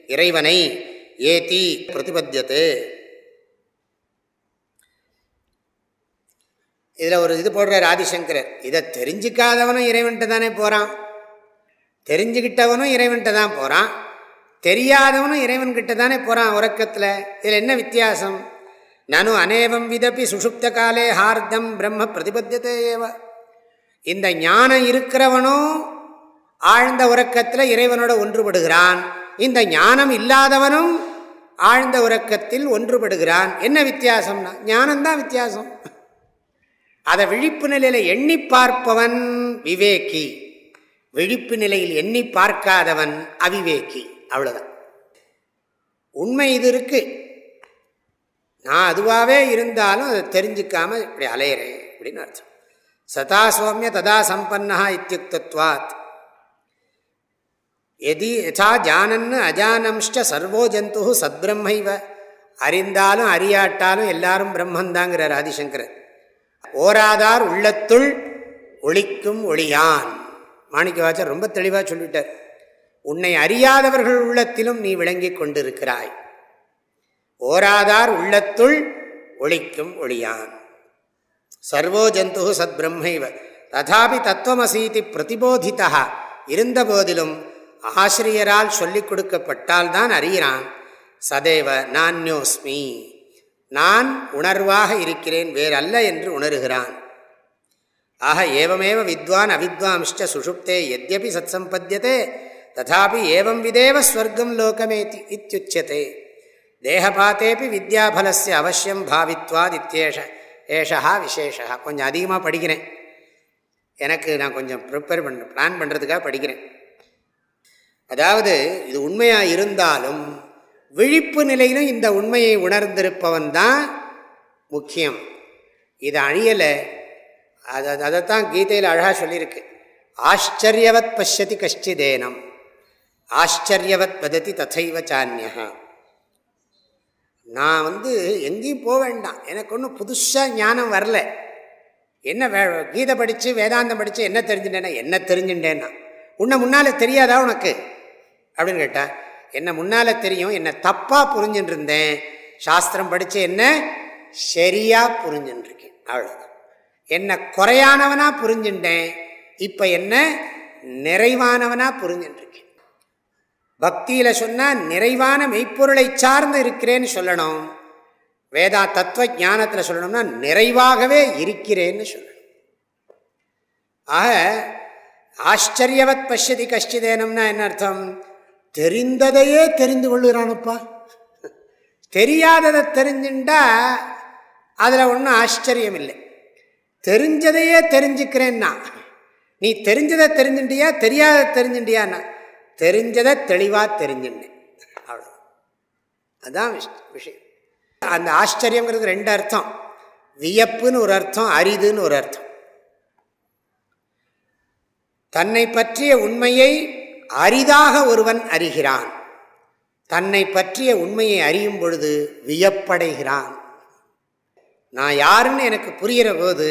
இறைவனை ஏதி பிரதிபத்தியது. இதில் ஒரு இது போடுறார் ஆதிசங்கரர். இதை தெரிஞ்சிக்காதவனும் இறைவன்ட்டு தானே போகிறான் தெரிஞ்சுக்கிட்டவனும் இறைவன்கிட்ட தான் போகிறான் தெரியாதவனும் இறைவன்கிட்ட தானே போகிறான் உறக்கத்தில். இதில் என்ன வித்தியாசம்? நனு அநேவம் விதப்பி சுஷுப்த காலே ஹார்தம் பிரம்ம பிரதிபத்தியதே ஏவ. இந்த ஞானம் இருக்கிறவனும் ஆழ்ந்த உறக்கத்தில் இறைவனோட ஒன்றுபடுகிறான். இந்த ஞானம் இல்லாதவனும் ஆழ்ந்த உறக்கத்தில் ஒன்றுபடுகிறான். என்ன வித்தியாசம்னா? ஞானம்தான் வித்தியாசம். அதை விழிப்பு நிலையில் எண்ணி பார்ப்பவன் விவேக்கி விழிப்பு நிலையில் எண்ணி பார்க்காதவன் அவிவேக்கி அவ்வளோதான் உண்மை இது இருக்கு. நான் அதுவாகவே இருந்தாலும் அதை தெரிஞ்சுக்காம இப்படி அலையிறேன் அப்படின்னு அர்த்தம். சதா சோமிய ததா சம்பன்னா இத்தியுக்தத்வாத். எதி யசா ஜானன்னு அஜானம்ஷ்ட சர்வோ ஜந்து சத்பிரம்மைவ. அறிந்தாலும் அறியாட்டாலும் எல்லாரும் பிரம்மந்தாங்கிறார் ஆதிசங்கரர். ஓராதார் உள்ளத்துள் ஒளிக்கும் ஒளியான். மாணிக்கவாச்சர் ரொம்ப தெளிவாக சொல்லிட்டார். உன்னை அறியாதவர்கள் உள்ளத்திலும் நீ விளங்கி கொண்டிருக்கிறாய். ஓராதார் உள்ளத்துள் ஒளிக்கும் ஒளியான். சர்வோ ஜந்து சத் பிரம்மைவ ததாபி தத்துவமசீதி பிரதிபோதித்தா இருந்த போதிலும் ஆசிரியரால் சொல்லிக் கொடுக்கப்பட்டால்தான் அறிகிறான். சதேவ நான்யோஸ்மி. நான் உணர்வாக இருக்கிறேன் வேறல்ல என்று உணர்கிறான். ஆக ஏவமேவ வித்வான் அவித்வாம்ஷ்ட சுஷுப்தே எத்யபி சத் சம்பத்தியதே ததாபி ஏவம் விதேவ ஸ்வர்க்கம் லோகமேதி இத்தியுச்சதே தேகபாத்தேபி வித்யாபலஸ்ய அவசியம் பாவித்வாத் இத்தியேஷ ஏஷா விசேஷா கொஞ்சம் அதிகமாக படிக்கிறேன். எனக்கு நான் கொஞ்சம் ப்ரிப்பேர் பண்ண பிளான் பண்ணுறதுக்காக படிக்கிறேன். அதாவது இது உண்மையாக இருந்தாலும் விழிப்பு நிலையிலும் இந்த உண்மையை உணர்ந்திருப்பவன் தான் முக்கியம். இது அழியலை. அது அதைத்தான் கீதையில் அழகாக சொல்லியிருக்கு. ஆச்சரியவத் பசியதி கஷ்டிதேனம். ஆச்சரியவத் பததி ததைவ சான்யா நான் வந்து எங்கேயும் போக வேண்டாம். எனக்கு ஒன்றும் புதுசாக ஞானம் வரல. என்ன வே கீதை படித்து வேதாந்தம் படித்து என்ன தெரிஞ்சுட்டேன்னா என்ன தெரிஞ்சுட்டேன்னா உன்னை முன்னால் தெரியாதா உனக்கு? அப்படின்னு கேட்டால் என்ன முன்னால் தெரியும் என்ன தப்பாக புரிஞ்சுட்டு இருந்தேன் சாஸ்திரம் படித்து என்ன? சரியாக புரிஞ்சுட்டு இருக்கேன் அவ்வளோதான் என்ன குறையானவனா புரிஞ்சுட்டேன் இப்போ என்ன? நிறைவானவனா புரிஞ்சுட்டு இருக்கேன் பக்தியில் சொன்னால் நிறைவான மெய்ப்பொருளை சார்ந்து இருக்கிறேன்னு சொல்லணும். வேதா தத்துவ ஞானத்தில் சொல்லணும்னா நிறைவாகவே இருக்கிறேன்னு சொல்லணும். ஆக ஆச்சரியவத் பசியதி கஷ்டிதேனம்னா என்ன அர்த்தம்? தெரிந்ததையே தெரிந்து கொள்ளுகிறானப்பா. தெரியாததை தெரிஞ்சுட்டா அதில் ஒன்றும் ஆச்சரியம் இல்லை தெரிஞ்சதையே தெரிஞ்சுக்கிறேன்னா நீ தெரிஞ்சதை தெரிஞ்சுட்டியா தெரியாத தெரிஞ்சுட்டியான்னா தெரிஞ்சதை தெளிவாக தெரிஞ்சுட்டேன். அவ்வளோ அதுதான் விஷயம். அந்த ஆச்சரியங்கிறது ரெண்டு அர்த்தம். வியப்புன்னு ஒரு அர்த்தம் அரிதுன்னு ஒரு அர்த்தம். தன்னை பற்றிய உண்மையை அரிதாக ஒருவன் அறிகிறான். தன்னை பற்றிய உண்மையை அறியும் பொழுது வியப்படைகிறான். நான் யாருன்னு எனக்கு புரிகிற போது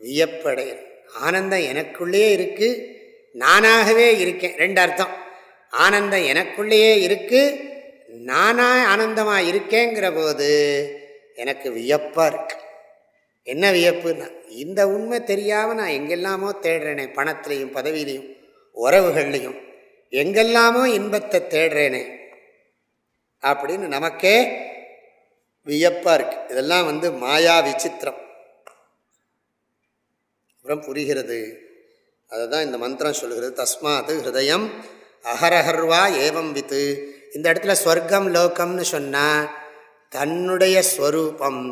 வியப்படைகிறேன். ஆனந்தம் எனக்குள்ளேயே இருக்குது நானாகவே இருக்கேன். ரெண்டு அர்த்தம். ஆனந்தம் எனக்குள்ளேயே இருக்குது நானாக ஆனந்தமாக இருக்கேங்கிற போது எனக்கு வியப்பாக இருக்கு. என்ன வியப்புன்னா இந்த உண்மை தெரியாமல் நான் எங்கெல்லாமோ தேடுறேனே பணத்திலையும் பதவியிலையும். உறவுகள்லையும் எங்கெல்லாமோ இன்பத்தை தேடுறேனே அப்படின்னு நமக்கே வியப்பாக இருக்கு. இதெல்லாம் வந்து மாயா விசித்திரம். அப்புறம் புரிகிறது. அதை தான் இந்த மந்திரம் சொல்கிறது தஸ்மாத் ஹிருதயம் அகரஹர்வா ஏவம் வித்து. இந்த இடத்துல ஸ்வர்க்கம் லோகம்னு சொன்னால் தன்னுடைய ஸ்வரூபம்.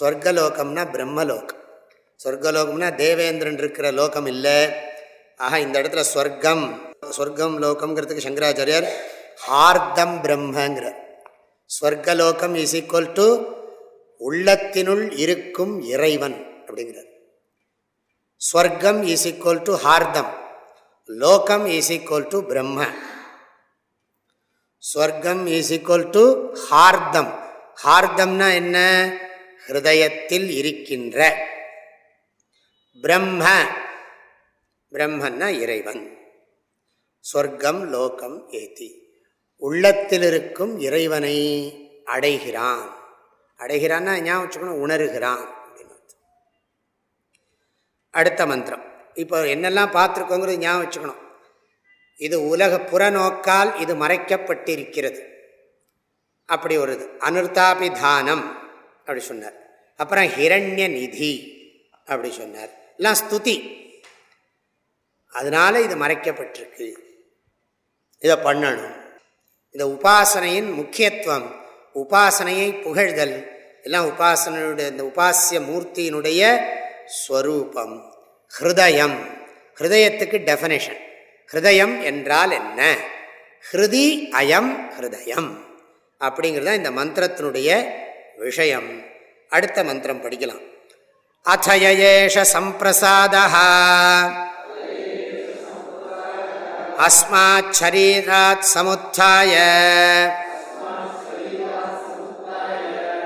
ஸ்வர்கலோகம்னா பிரம்மலோகம். சொர்க்கலோகம்னா தேவேந்திரன் இருக்கிற லோகம் இல்லை. ஆக இந்த இடத்துல ஸ்வர்க்கம் ஸ்வர்க்கம் லோகம்ங்கிறதுக்கு சங்கராச்சாரியர் ஹார்தம் பிரம்மங்கிறார். ஸ்வர்கலோகம் இஸ் ஈக்குவல் டு உள்ளத்தினுள் இருக்கும் இறைவன் அப்படிங்கிறார். ஸ்வர்க்கம் இஸ் ஈக்குவல் டு ஹார்தம் லோகம் இஸ் ஈக்குவல் டு பிரம்ம. ஸ்வர்க்கம் இஸ் ஈக்குவல் டு ஹார்தம் ஹார்தம்னா என்ன? ஹிருதயத்தில் இருக்கின்ற பிரம்ம. பிரம்மன்னா இறைவன். சொர்க்கம் லோகம் ஏத்தி. உள்ளத்தில் இருக்கும் இறைவனை அடைகிறான். அடைகிறான்னா ஞாபகம் வச்சுக்கணும்? உணர்கிறான் அப்படின்னு அடுத்த மந்திரம். இப்போ என்னெல்லாம் பார்த்துருக்கோங்கிறது ஞாபகம் வச்சுக்கணும். இது உலக புறநோக்கால் இது மறைக்கப்பட்டிருக்கிறது. அப்படி ஒரு இது. அனுர்தாபிதானம் அப்படி சொன்னார். அப்புறம் ஹிரண்ய நிதி அப்படி சொன்னார். எல்லாம் ஸ்துதி. அதனால் இது மறைக்கப்பட்டிருக்கு. இதை பண்ணணும். இந்த உபாசனையின் முக்கியத்துவம் உபாசனையை புகழ்தல் எல்லாம் உபாசனையுடைய இந்த உபாசிய மூர்த்தியினுடைய ஸ்வரூபம் ஹிருதயம். ஹிருதயத்துக்கு டெஃபனேஷன் ஹிருதயம் என்றால் என்ன? ஹிருதி அயம் ஹிருதயம். அப்படிங்கிறது தான் இந்த மந்திரத்தினுடைய விஷயம். அடுத்த மந்திரம் படிக்கலாம். அத்தயேஷ சம்பிரசாதா அஸ்மாத் சரீராத் சமுத்தாய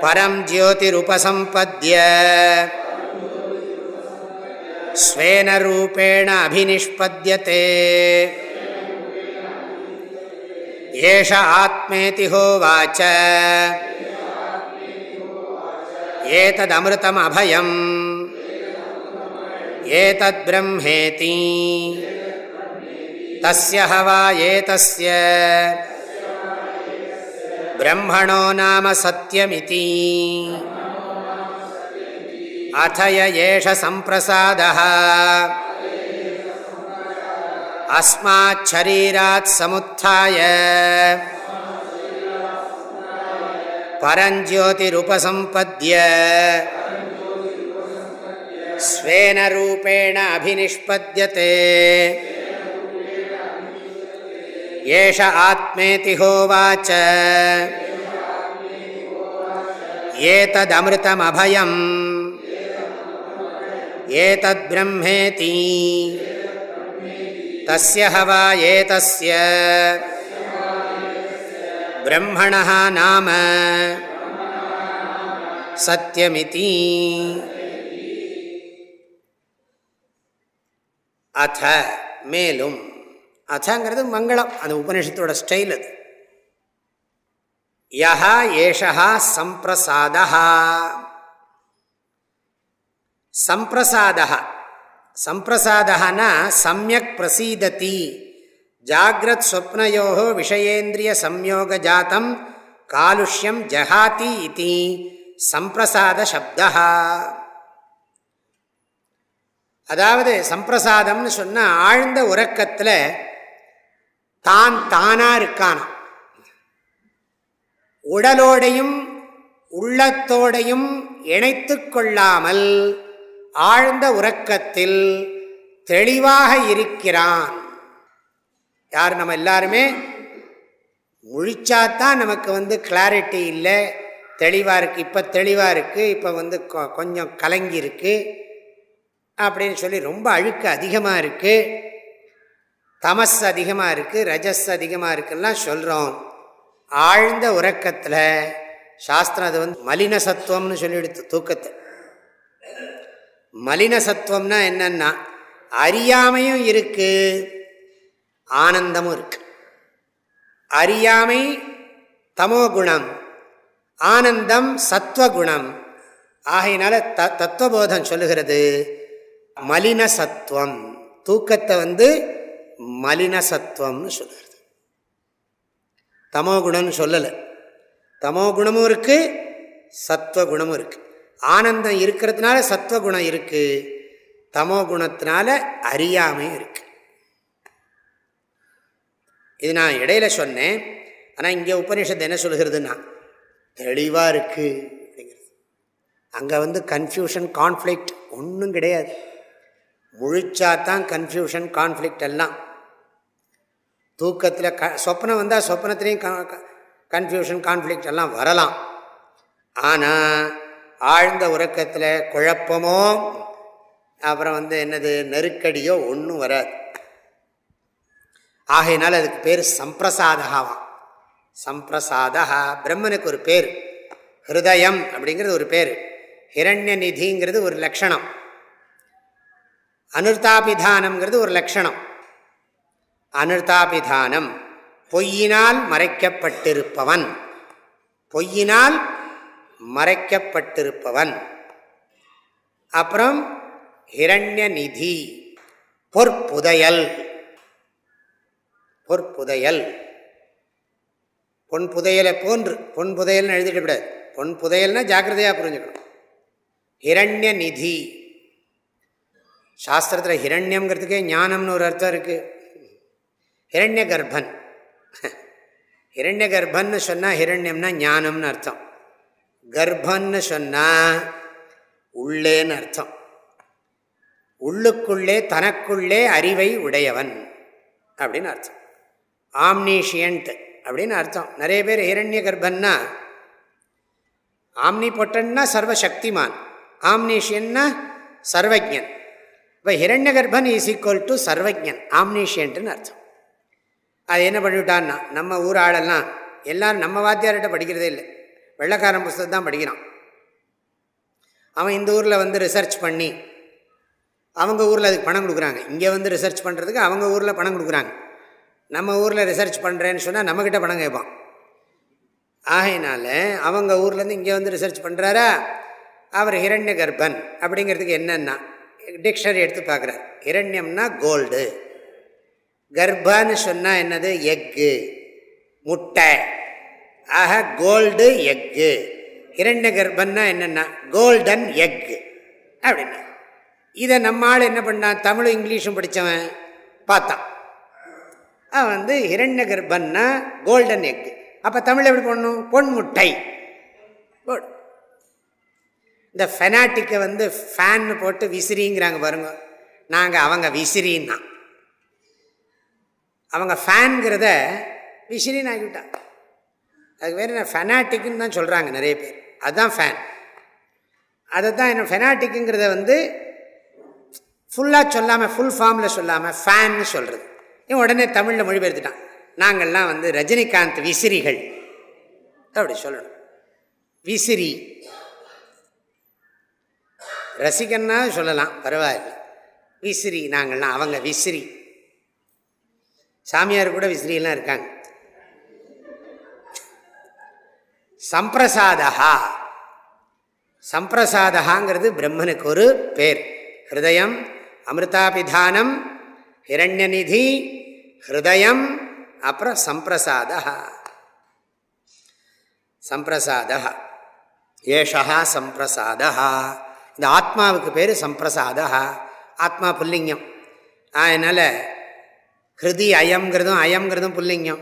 பரம் ஜோதிருபசம்பத்ய ஸ்வேன ரூபேண அபினிஷ்பத்யதே ஏஷ ஆத்மேதி ஹோவாச்ச ஏததமிருதம் அபயம் तस्य हवा एतस्य ब्रह्मणो नाम सत्यमिति अथ य एष सम्प्रसादः अस्माच्छरीरात् समुत्थाय परञ्ज्योतिरुपसम्पद्य स्वेन रूपेण अभिनिष्पद्यते एष आत्मेति होवाच। एतदमृतमभयम्। एतद्ब्रह्मेति। तस्य हवा एतस्य। ब्रह्मणः नाम। सत्यमिति। अथ मेलुम्। அசங்கிறது மங்களம் அந்த உபனிஷத்தோட ஸ்டைல் அது. யஹா ஏஷா சம்பிரசாதா சம்பிரசாதா சம்பிரசாதனா சமயக் பிரசீததி. ஜாகிரத் ஸ்வப்னயோ விஷயேந்திரிய சம்யோக ஜாத்தம் காலுஷ்யம் ஜஹாதி இது. சம்பிரசாத சப்தா அதாவது சம்பிரசாதம்னு சொன்னால் ஆழ்ந்த உறக்கத்தில் தான் தானாக இருக்கான்? உடலோடையும் உள்ளத்தோடையும் இணைத்து கொள்ளாமல் ஆழ்ந்த உறக்கத்தில் தெளிவாக இருக்கிறான். யார் நம்ம எல்லாருமே? முழிச்சாதான் நமக்கு வந்து கிளாரிட்டி இல்லை. தெளிவாக இருக்குது இப்போ தெளிவாக இருக்குது இப்போ வந்து கொஞ்சம் கலங்கி இருக்குது அப்படின்னு சொல்லி ரொம்ப அழுக்கு அதிகமாக இருக்குது தமஸ் அதிகமாக இருக்குது ரஜஸ் அதிகமாக இருக்குலாம் சொல்கிறோம் ஆழ்ந்த உறக்கத்தில் சாஸ்திரம் அது வந்து மலின சத்துவம்னு சொல்லிடுத்து தூக்கத்தை. மலின சத்துவம்னா என்னன்னா அறியாமையும் இருக்குது ஆனந்தமும் இருக்கு. அறியாமை தமோகுணம் ஆனந்தம் சத்வகுணம் ஆகையினால த தத்துவபோதம் சொல்லுகிறது மலின சத்துவம் தூக்கத்தை வந்து மலின சத்துவம்னு தமோ தமோகுணம்னு சொல்லலை. தமோகுணமும் இருக்குது சத்வகுணமும் இருக்குது ஆனந்தம் இருக்கிறதுனால சத்வகுணம் இருக்குது தமோ குணத்தினால அறியாமையும் இருக்குது இது நான் இடையில சொன்னேன். ஆனால் இங்கே உபநிஷத்து என்ன சொல்கிறதுன்னா தெளிவாக இருக்குது அப்படிங்கிறது. அங்கே வந்து கன்ஃபியூஷன் கான்ஃப்ளிக்ட் ஒன்றும் கிடையாது. முழிச்சா தான் கன்ஃபியூஷன் கான்ஃப்ளிக்ட் எல்லாம். தூக்கத்தில் க சொப்னம் வந்தால் சொப்னத்துலேயும் கன்ஃபியூஷன் கான்ஃப்ளிக்ட் எல்லாம் வரலாம். ஆனால் ஆழ்ந்த உறக்கத்தில் குழப்பமோ அப்புறம் வந்து என்னது நெருக்கடியோ ஒன்றும் வராது. ஆகையினால் அதுக்கு பேர் சம்பிரசாதகாவாம் சம்பிரசாதா பிரம்மனுக்கு ஒரு பேர். ஹிருதயம் அப்படிங்கிறது ஒரு பேர். ஹிரண்ய நிதிங்கிறது ஒரு லக்ஷணம் அனுர்தாபிதானம்ங்கிறது ஒரு லக்ஷணம் அனுர்தாபிதானம். பொய்யினால் மறைக்கப்பட்டிருப்பவன். பொய்யினால் மறைக்கப்பட்டிருப்பவன். அப்புறம் ஹிரண்ய நிதி பொற்புதையல். பொற்புதையல். பொன் புதையலை போன்று பொன் புதையல்னு எழுதிட்டு விடாது பொன் புதையல்னா ஜாக்கிரதையாக புரிஞ்சுக்கணும். ஹிரண்ய நிதி சாஸ்திரத்தில் ஹிரண்யங்கிறதுக்கே ஞானம்னு ஒரு அர்த்தம் இருக்குது ஹிரண்ய கர்ப்பன் ஹிரண்ய கர்ப்பன்னு சொன்னால் ஹிரண்யம்னா ஞானம்னு அர்த்தம். கர்ப்பன்னு சொன்னால் உள்ளேன்னு அர்த்தம். உள்ளுக்குள்ளே தனக்குள்ளே அறிவை உடையவன் அப்படின்னு அர்த்தம். ஆம்னிஷியன்ட் அப்படின்னு அர்த்தம். நிறைய பேர் ஹிரண்ய கர்ப்பன்னா ஆம்னி பொட்டன்னா சர்வசக்திமான் ஆம்னிஷியன்னா சர்வஜன் இப்போ ஹிரண்ய கர்ப்பன் இஸ் ஈக்குவல் டு சர்வஜன் ஆம்னீஷியன்ட்னு அர்த்தம். அது என்ன பண்ணிவிட்டான்னா நம்ம ஊர் ஆளெல்லாம் எல்லோரும் நம்ம வாத்தியார்கிட்ட படிக்கிறதே இல்லை. வெள்ளக்காரன் புஸ்தகம் தான் படிக்கிறான். அவன் இந்த ஊரில் வந்து ரிசர்ச் பண்ணி அவங்க ஊரில் அதுக்கு பணம் கொடுக்குறாங்க. இங்கே வந்து ரிசர்ச் பண்ணுறதுக்கு அவங்க ஊரில் பணம் கொடுக்குறாங்க. நம்ம ஊரில் ரிசர்ச் பண்ணுறேன்னு சொன்னால் நம்மக்கிட்ட பணம் கேட்பான். ஆகையினால அவங்க ஊர்லேருந்து இங்கே வந்து ரிசர்ச் பண்ணுறாரா அவர் ஹிரண்ய கர்ப்பன் அப்படிங்கிறதுக்கு என்னென்னா டிக்ஷனரி எடுத்து பார்க்குறார். ஹிரண்யம்னா கோல்டு கர்ப்பான்னு சொன்னால் என்னது? எக்கு. முட்டை. ஆக கோல்டு எக்கு. இரண்டு கர்ப்பன்னா என்னென்னா கோல்டன் எக்கு. அப்படின்னா இதை நம்ம ஆள் என்ன பண்ணான்? தமிழும் இங்கிலீஷும் படித்தவன் பார்த்தான். அவன் வந்து ஹிரண்ய கர்ப்பன்னா கோல்டன் எக்கு. அப்போ தமிழ் எப்படி பண்ணணும் பொன் முட்டை. இந்த ஃபெனாட்டிக்கை வந்து ஃபேன் போட்டு விசிறிங்கிறாங்க பாருங்க. நாங்கள் அவங்க விசிறின்னா. அவங்க ஃபேன்கிறத விசிறின்னு ஆகிவிட்டான் அதுக்கு வேறு என்ன? ஃபெனாட்டிக்குன்னு தான் சொல்கிறாங்க நிறைய பேர். அதுதான் ஃபேன் அதை தான் என்ன? ஃபெனாட்டிக்குங்கிறத வந்து ஃபுல்லாக சொல்லாமல் ஃபுல் ஃபார்மில் சொல்லாமல் ஃபேன்னு சொல்கிறது இவன் உடனே தமிழில் மொழிபெயர்த்துட்டான். நாங்கள்லாம் வந்து ரஜினிகாந்த் விசிறிகள். அப்படி சொல்லணும். விசிறி. ரசிகன்னா சொல்லலாம் பரவாயில்ல. விசிறி நாங்கள்லாம் அவங்க விசிறி. சாமியார் கூட விசிறியெல்லாம் இருக்காங்க. சம்பிரசாதா சம்பிரசாதகாங்கிறது பிரம்மனுக்கு ஒரு பேர். ஹிருதயம் அமிர்தாபிதானம் ஹிரண்யநிதி ஹிருதயம் அப்புறம் சம்பிரசாதா சம்பிரசாதா ஏஷா சம்பிரசாதா இந்த ஆத்மாவுக்கு பேர் சம்பிரசாதா ஆத்மா புல்லிங்கம். அதனால் ஹிருதி அயம்ங்கிறதும் அயம்ங்கிறதும் புல்லிங்கம்.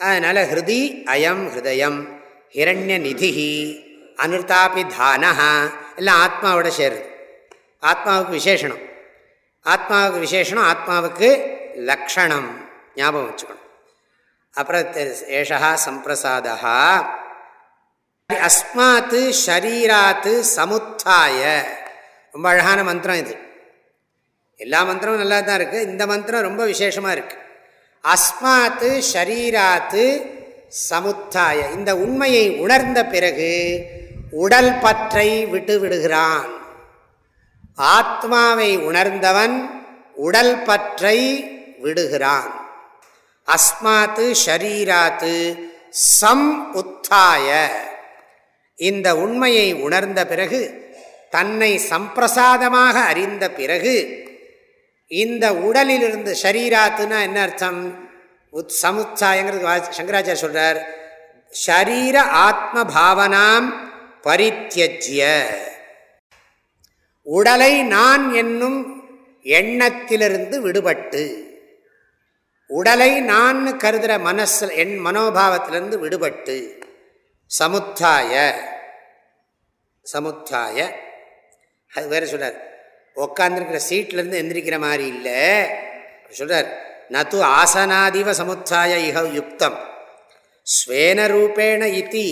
அதனால் ஹிருதி அயம் ஹிருதயம் ஹிரண்ய நிதிஹி அனுர்தாபி தானஹா எல்லாம் ஆத்மாவோட சேருது ஆத்மாவுக்கு விசேஷனம் ஆத்மாவுக்கு விசேஷனம் ஆத்மாவுக்கு லக்ஷணம். ஞாபகம் வச்சுக்கணும். அப்புறம் ஏஷா சம்பிரசாதா அஸ்மாத்து ஷரீராத்து சமுத்தாய. ரொம்ப அழகான மந்திரம் இது. எல்லா மந்திரமும் நல்லா தான் இருக்குது இந்த மந்திரம் ரொம்ப விசேஷமாக இருக்குது அஸ்மாத்து ஷரீராத்து சமுத்தாய. இந்த உண்மையை உணர்ந்த பிறகு உடல் பற்றை விட்டு விடுகிறான். ஆத்மாவை உணர்ந்தவன் உடல் பற்றை விடுகிறான். அஸ்மாத்து ஷரீராத்து சம் உத்தாய. இந்த உண்மையை உணர்ந்த பிறகு தன்னை சம்பிரசாதமாக அறிந்த பிறகு இந்த உடலில் இருந்து ஷரீராத்துனா என்ன அர்த்தம்? உத் சமுத்தாயங்கிறது சங்கராச்சாரிய சொல்கிறார் ஷரீர ஆத்ம பாவனாம் பரித்தியஜ்ய. உடலை நான் என்னும் எண்ணத்திலிருந்து விடுபட்டு உடலை நான் கருதுகிற மனசில் என் மனோபாவத்திலிருந்து விடுபட்டு சமுத்தாய சமுத்தாய அது வேறு சொல்கிறார் உட்காந்துருக்கிற சீட்லேருந்து எந்திரிக்கிற மாதிரி இல்லை. சொல்கிறார் நது ஆசனாதிவ சமுத்தாய இக யுக்தம். ஸ்வேன ரூபேண இத்தி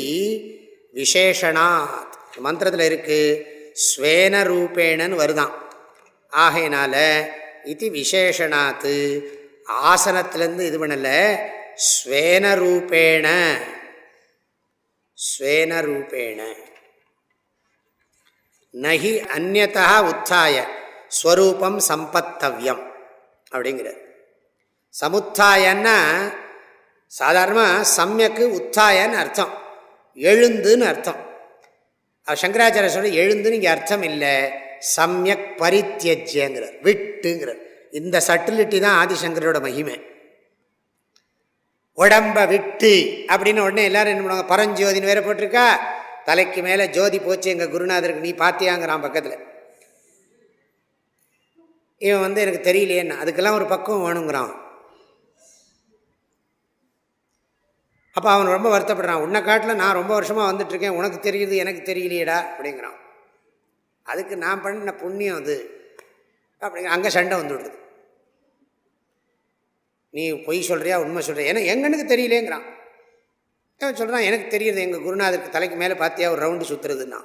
விசேஷனாத். மந்திரத்தில் இருக்குது ஸ்வேன ரூபேணன்னு வருதான். ஆகையினால இது விசேஷனாத்து. ஆசனத்திலேருந்து இது பண்ணலை. ஸ்வேன ரூபேண. ஸ்வேன ரூபேண. நகி அந்நதா உத்தாய ஸ்வரூபம் சம்பத்தவியம் அப்படிங்கிறார். சமுத்தாயன்னா சாதாரணமாக சமயக்கு உத்தாயன்னு அர்த்தம் எழுந்துன்னு அர்த்தம். சங்கராச்சாரிய சொல்ல எழுந்துன்னு இங்கே அர்த்தம் இல்லை சமயக் பரித்தியஜ்யங்கிறார் விட்டுங்கிறார். இந்த சட்டிலிட்டி தான் ஆதிசங்கரோட மகிமை. உடம்ப விட்டு அப்படின்னு உடனே எல்லாரும் என்ன பண்ணுவாங்க? பரஞ்சோதின்னு வேற போட்டிருக்கா? தலைக்கு மேலே ஜோதி போச்சு எங்கள் குருநாதருக்கு நீ பார்த்தியாங்கிறான் பக்கத்தில். இவன் வந்து எனக்கு தெரியலையேன்னு. அதுக்கெல்லாம் ஒரு பக்குவம் வேணுங்கிறான். அப்போ அவன் ரொம்ப வருத்தப்படுறான். உன்னை காட்டில் நான் ரொம்ப வருஷமாக வந்துட்டுருக்கேன். உனக்கு தெரியுது எனக்கு தெரியலையேடா அப்படிங்கிறான். அதுக்கு நான் பண்ண புண்ணியம் அது. அப்படிங்க அங்கே சண்டை வந்துவிடுது நீ பொய் சொல்கிறியா உண்மை சொல்கிறியா ஏன்னா எங்கனுக்கு தெரியலேங்கிறான் அவன் சொல்கிறான் எனக்கு தெரியுது எங்கள் குருநாதருக்கு தலைக்கு மேலே பார்த்தியா ஒரு ரவுண்டு சுற்றுறதுன்னா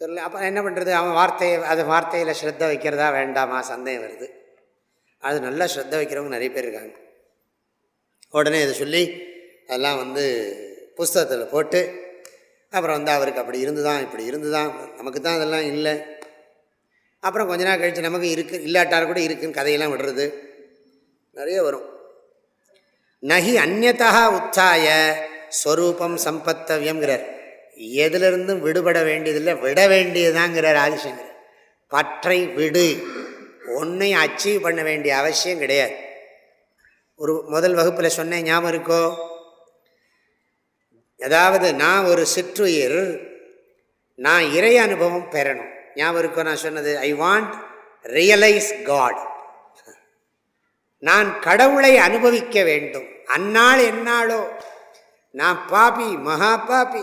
தெரியல. அப்போ என்ன பண்ணுறது அவன் வார்த்தையை அது வார்த்தையில் ஸ்ரத்த வைக்கிறதா வேண்டாமா? சந்தேகம் வருது. அது நல்லா ஸ்ரத்த வைக்கிறவங்க நிறைய பேர் இருக்காங்க. உடனே இதை சொல்லி அதெல்லாம் வந்து புஸ்தகத்தில் போட்டு அப்புறம் வந்து அவருக்கு அப்படி இருந்து தான் இப்படி இருந்து தான் நமக்கு தான் அதெல்லாம் இல்லை. அப்புறம் கொஞ்ச நாள் கழித்து நமக்கு இருக்குது இல்லாட்டார் கூட இருக்குன்னு கதையெல்லாம் விடுறது. நிறைய வரும். நகி அந்நதா உத்தாய ஸ்வரூபம் சம்பத்தவியங்கிறார் எதிலிருந்தும் விடுபட வேண்டியதில்லை விட வேண்டியதுதாங்கிறார் ஆதிசங்கர். பற்றை விடு. ஒன்றையும் அச்சீவ் பண்ண வேண்டிய அவசியம் கிடையாது. ஒரு முதல் வகுப்பில் சொன்னேன் ஞாபகம் இருக்கோ? அதாவது நான் ஒரு சிற்றுயிர் நான் இறை அனுபவம் பெறணும். ஞாபகம் இருக்கோ நான் சொன்னது? ஐ வாண்ட் ரியலைஸ் காட் நான் கடவுளை அனுபவிக்க வேண்டும். அந்நாள் என்னாலோ? நான் பாபி மகா பாபி.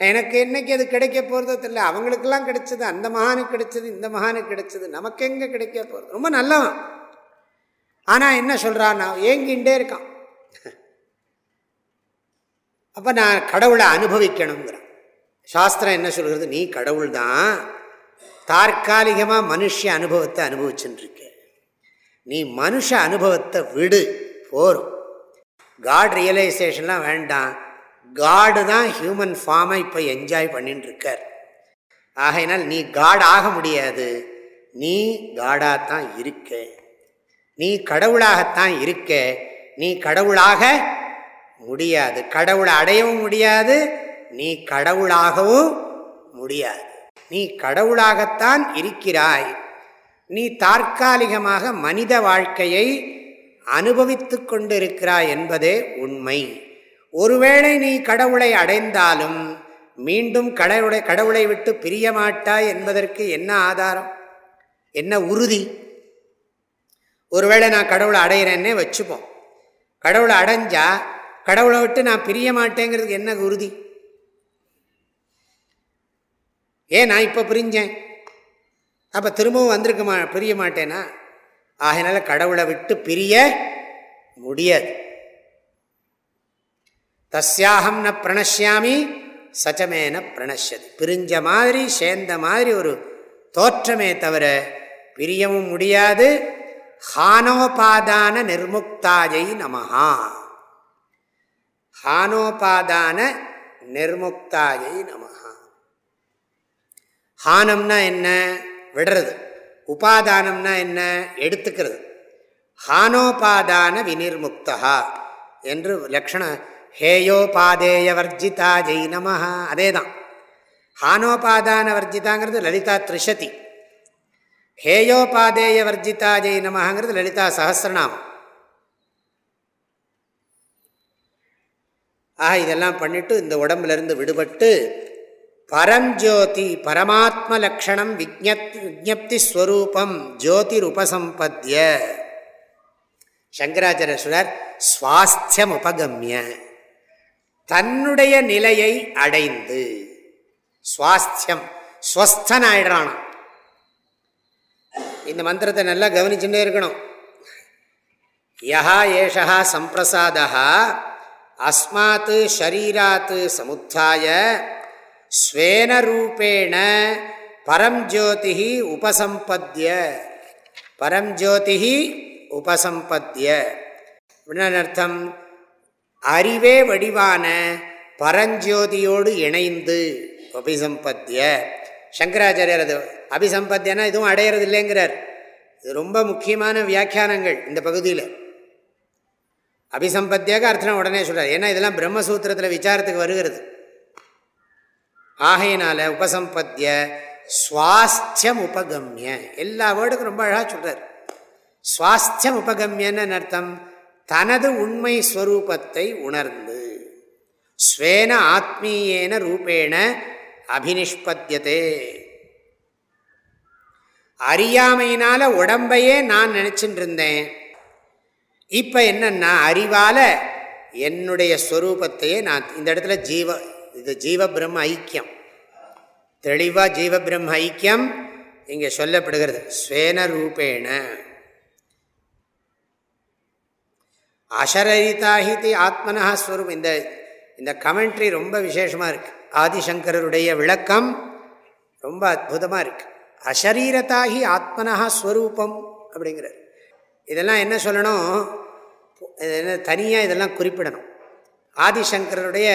எனக்கு என்னைக்கு அது கிடைக்க போகிறதோ தெரியல. அவங்களுக்கெல்லாம் கிடைச்சது அந்த மகானுக்கு கிடைச்சது இந்த மகானுக்கு கிடைச்சது. நமக்கு எங்கே கிடைக்க போகிறது ரொம்ப நல்லவன். ஆனால் என்ன சொல்கிறான் நான் ஏங்கின்றே இருக்கான். அப்போ நான் கடவுளை அனுபவிக்கணுங்கிறான். சாஸ்திரம் என்ன சொல்கிறது? நீ கடவுள் தான் தற்காலிகமாக மனுஷ அனுபவத்தை அனுபவிச்சுட்டுருக்க நீ மனுஷ அனுபவத்தை விடு போரும். காட் ரியலைசேஷன்லாம் வேண்டாம். காடு தான் ஹியூமன் ஃபார்மை இப்போ என்ஜாய் பண்ணிட்டு இருக்கார் ஆகையினால் நீ காட் ஆக முடியாது. நீ காடாகத்தான் இருக்க. நீ கடவுளாகத்தான் இருக்க. நீ கடவுளாக முடியாது. கடவுளை அடையவும் முடியாது. நீ கடவுளாகவும் முடியாது. நீ கடவுளாகத்தான் இருக்கிறாய். நீ தற்காலிகமாக மனித வாழ்க்கையை அனுபவித்து கொண்டிருக்கிறாய் என்பதே உண்மை. ஒருவேளை நீ கடவுளை அடைந்தாலும் மீண்டும் கடவுளை கடவுளை விட்டு பிரிய மாட்டாய் என்பதற்கு என்ன ஆதாரம்? என்ன உறுதி? ஒருவேளை நான் கடவுளை அடையிறேன்னே வச்சுப்போம். கடவுளை அடைஞ்சா கடவுளை விட்டு நான் பிரிய மாட்டேங்கிறதுக்கு என்ன உறுதி? ஏன் நான் இப்போ பிரிஞ்சேன்? அப்போ திரும்பவும் வந்திருக்க மா பிரிய மாட்டேனா ஆகினால கடவுளை விட்டு பிரிய முடியாது. தஸ்யாகம் ந பிரணஷ்யாமி சச்சமேன பிரணஷதி பிரிஞ்ச மாதிரி சேர்ந்த மாதிரி ஒரு தோற்றமே தவிர பிரியவும் முடியாது. ஹானோபாதான நிர்முக்தாயை நமஹா. ஹானோபாதான நிர்முக்தாயை நமஹா. ஹானம்னா என்ன? விடுறது. உபாதானம்னா என்ன? எடுத்துக்கிறது. ஹானோபாதான வினிர்முக்தா என்று லக்ஷணம் ஹேயோபாதேய வர்ஜிதா ஜெய் நமஹா. அதே தான் ஹானோபாதான வர்ஜிதாங்கிறது லலிதா த்ரிஷதி. ஹேயோபாதேய வர்ஜிதா ஜெய் நமஹாங்கிறது லலிதா சஹசிரநாமம் ஆக இதெல்லாம் பண்ணிட்டு இந்த உடம்புலேருந்து விடுபட்டு பரஞ்சோதி பரமாத்ம லக்ஷணம் விஜப்தி விஜப்தி ஸ்வரூபம் ஜோதிர் உபசம்பத்திய சங்கராச்சாரியர் சுவாஸ்தியம் உபகமிய தன்னுடைய நிலையை அடைந்து சுவாஸ்தியம் ஸ்வஸ்தன் ஆயிடுறானா இந்த மந்திரத்தை நல்லா கவனிச்சுட்டே இருக்கணும். யஹா ஏஷா சம்பிரசாதா அஸ்மாத் ஷரீராத் சமுத்தாய ஸ்வேன ரூபேண பரம் ஜோதி உபசம்பத்திய பரம் ஜோதி உபசம்பத்திய அப்படின்னு அர்த்தம் அறிவே வடிவான பரஞ்சோதியோடு இணைந்து அபிசம்பத்திய சங்கராச்சாரியர் அது அபிசம்பத்தியனா எதுவும் அடையிறது இல்லைங்கிறார் இது ரொம்ப முக்கியமான வியாக்கியானங்கள் இந்த பகுதியில். அபிசம்பத்தியாக அர்த்தம் உடனே சொல்கிறார் ஏன்னா இதெல்லாம் பிரம்மசூத்திரத்தில் விசாரத்துக்கு வருகிறது. ஆகையினால உபசம்பத்திய சுவாஸ்தியம் உபகம்ய. எல்லா வேர்டுக்கும் ரொம்ப அழகாக சொல்கிறார் சுவாஸ்தியம் உபகம்யன்னு அர்த்தம்? தனது உண்மை ஸ்வரூபத்தை உணர்ந்து. ஸ்வேன ஆத்மீயேன ரூபேண அபினிஷ்பத்தியதே அறியாமையினால உடம்பையே நான் நினச்சிட்டு இருந்தேன். இப்போ என்னன்னா அறிவால் என்னுடைய ஸ்வரூபத்தையே நான் இந்த இடத்துல ஜீவ இது ஜீவ பிரம்ம ஐக்கியம். தெளிவாக ஜீவ பிரம்ம ஐக்கியம் இங்கே சொல்லப்படுகிறது. ஸ்வேன ரூபேண. அசரரிதாஹிதி ஆத்மனா ஸ்வரூப். இந்த இந்த கமெண்ட்ரி ரொம்ப விசேஷமாக இருக்குது ஆதிசங்கரருடைய விளக்கம் ரொம்ப அற்புதமாக இருக்குது அசரீரத்தாகி ஆத்மனா ஸ்வரூபம் அப்படிங்கிறார். இதெல்லாம் என்ன சொல்லணும்? என்ன தனியாக இதெல்லாம் குறிப்பிடணும். ஆதிசங்கரருடைய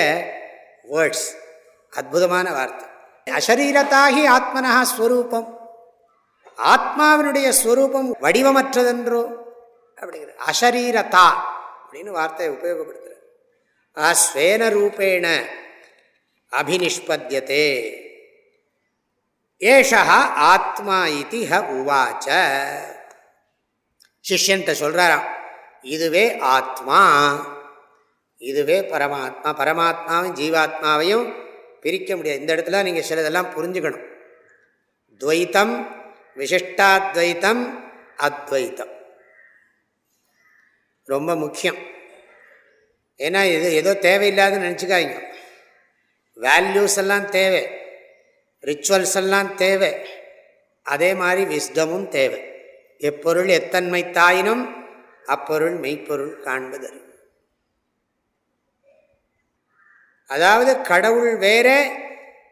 வேர்ட்ஸ் அற்புதமான வார்த்தை. அசரீரத்தாகி ஆத்மனா ஸ்வரூபம். ஆத்மாவினுடைய ஸ்வரூபம் வடிவமற்றதென்றோ? அப்படிங்கிற அசரீரதா அப்படின்னு வார்த்தையை உபயோகப்படுத்துகிறார் ஆ ஸ்வேன ரூபேண அபினிஷ்பத்தியதே ஏஷா ஆத்மா இது ஹ உவாச்ச. சிஷ்யன்ட்ட சொல்கிறாராம் இதுவே ஆத்மா. இதுவே பரமாத்மா பரமாத்மாவையும் ஜீவாத்மாவையும் பிரிக்க முடியாது. இந்த இடத்துல நீங்கள் சிலதெல்லாம் புரிஞ்சுக்கணும். துவைத்தம் விசிஷ்டாத்வைத்தம் அத்வைத்தம். ரொம்ப முக்கியம். ஏன்னா இது ஏதோ தேவையில்லாதுன்னு நினச்சிக்காதீங்க. வேல்யூஸ் எல்லாம் தேவை. ரிச்சுவல்ஸ் எல்லாம் தேவை. அதே மாதிரி விஸ்டமும் தேவை. எப்பொருள் எத்தன்மை தாயினும் அப்பொருள் மெய்ப்பொருள் காண்பதற்கு. அதாவது கடவுள் வேற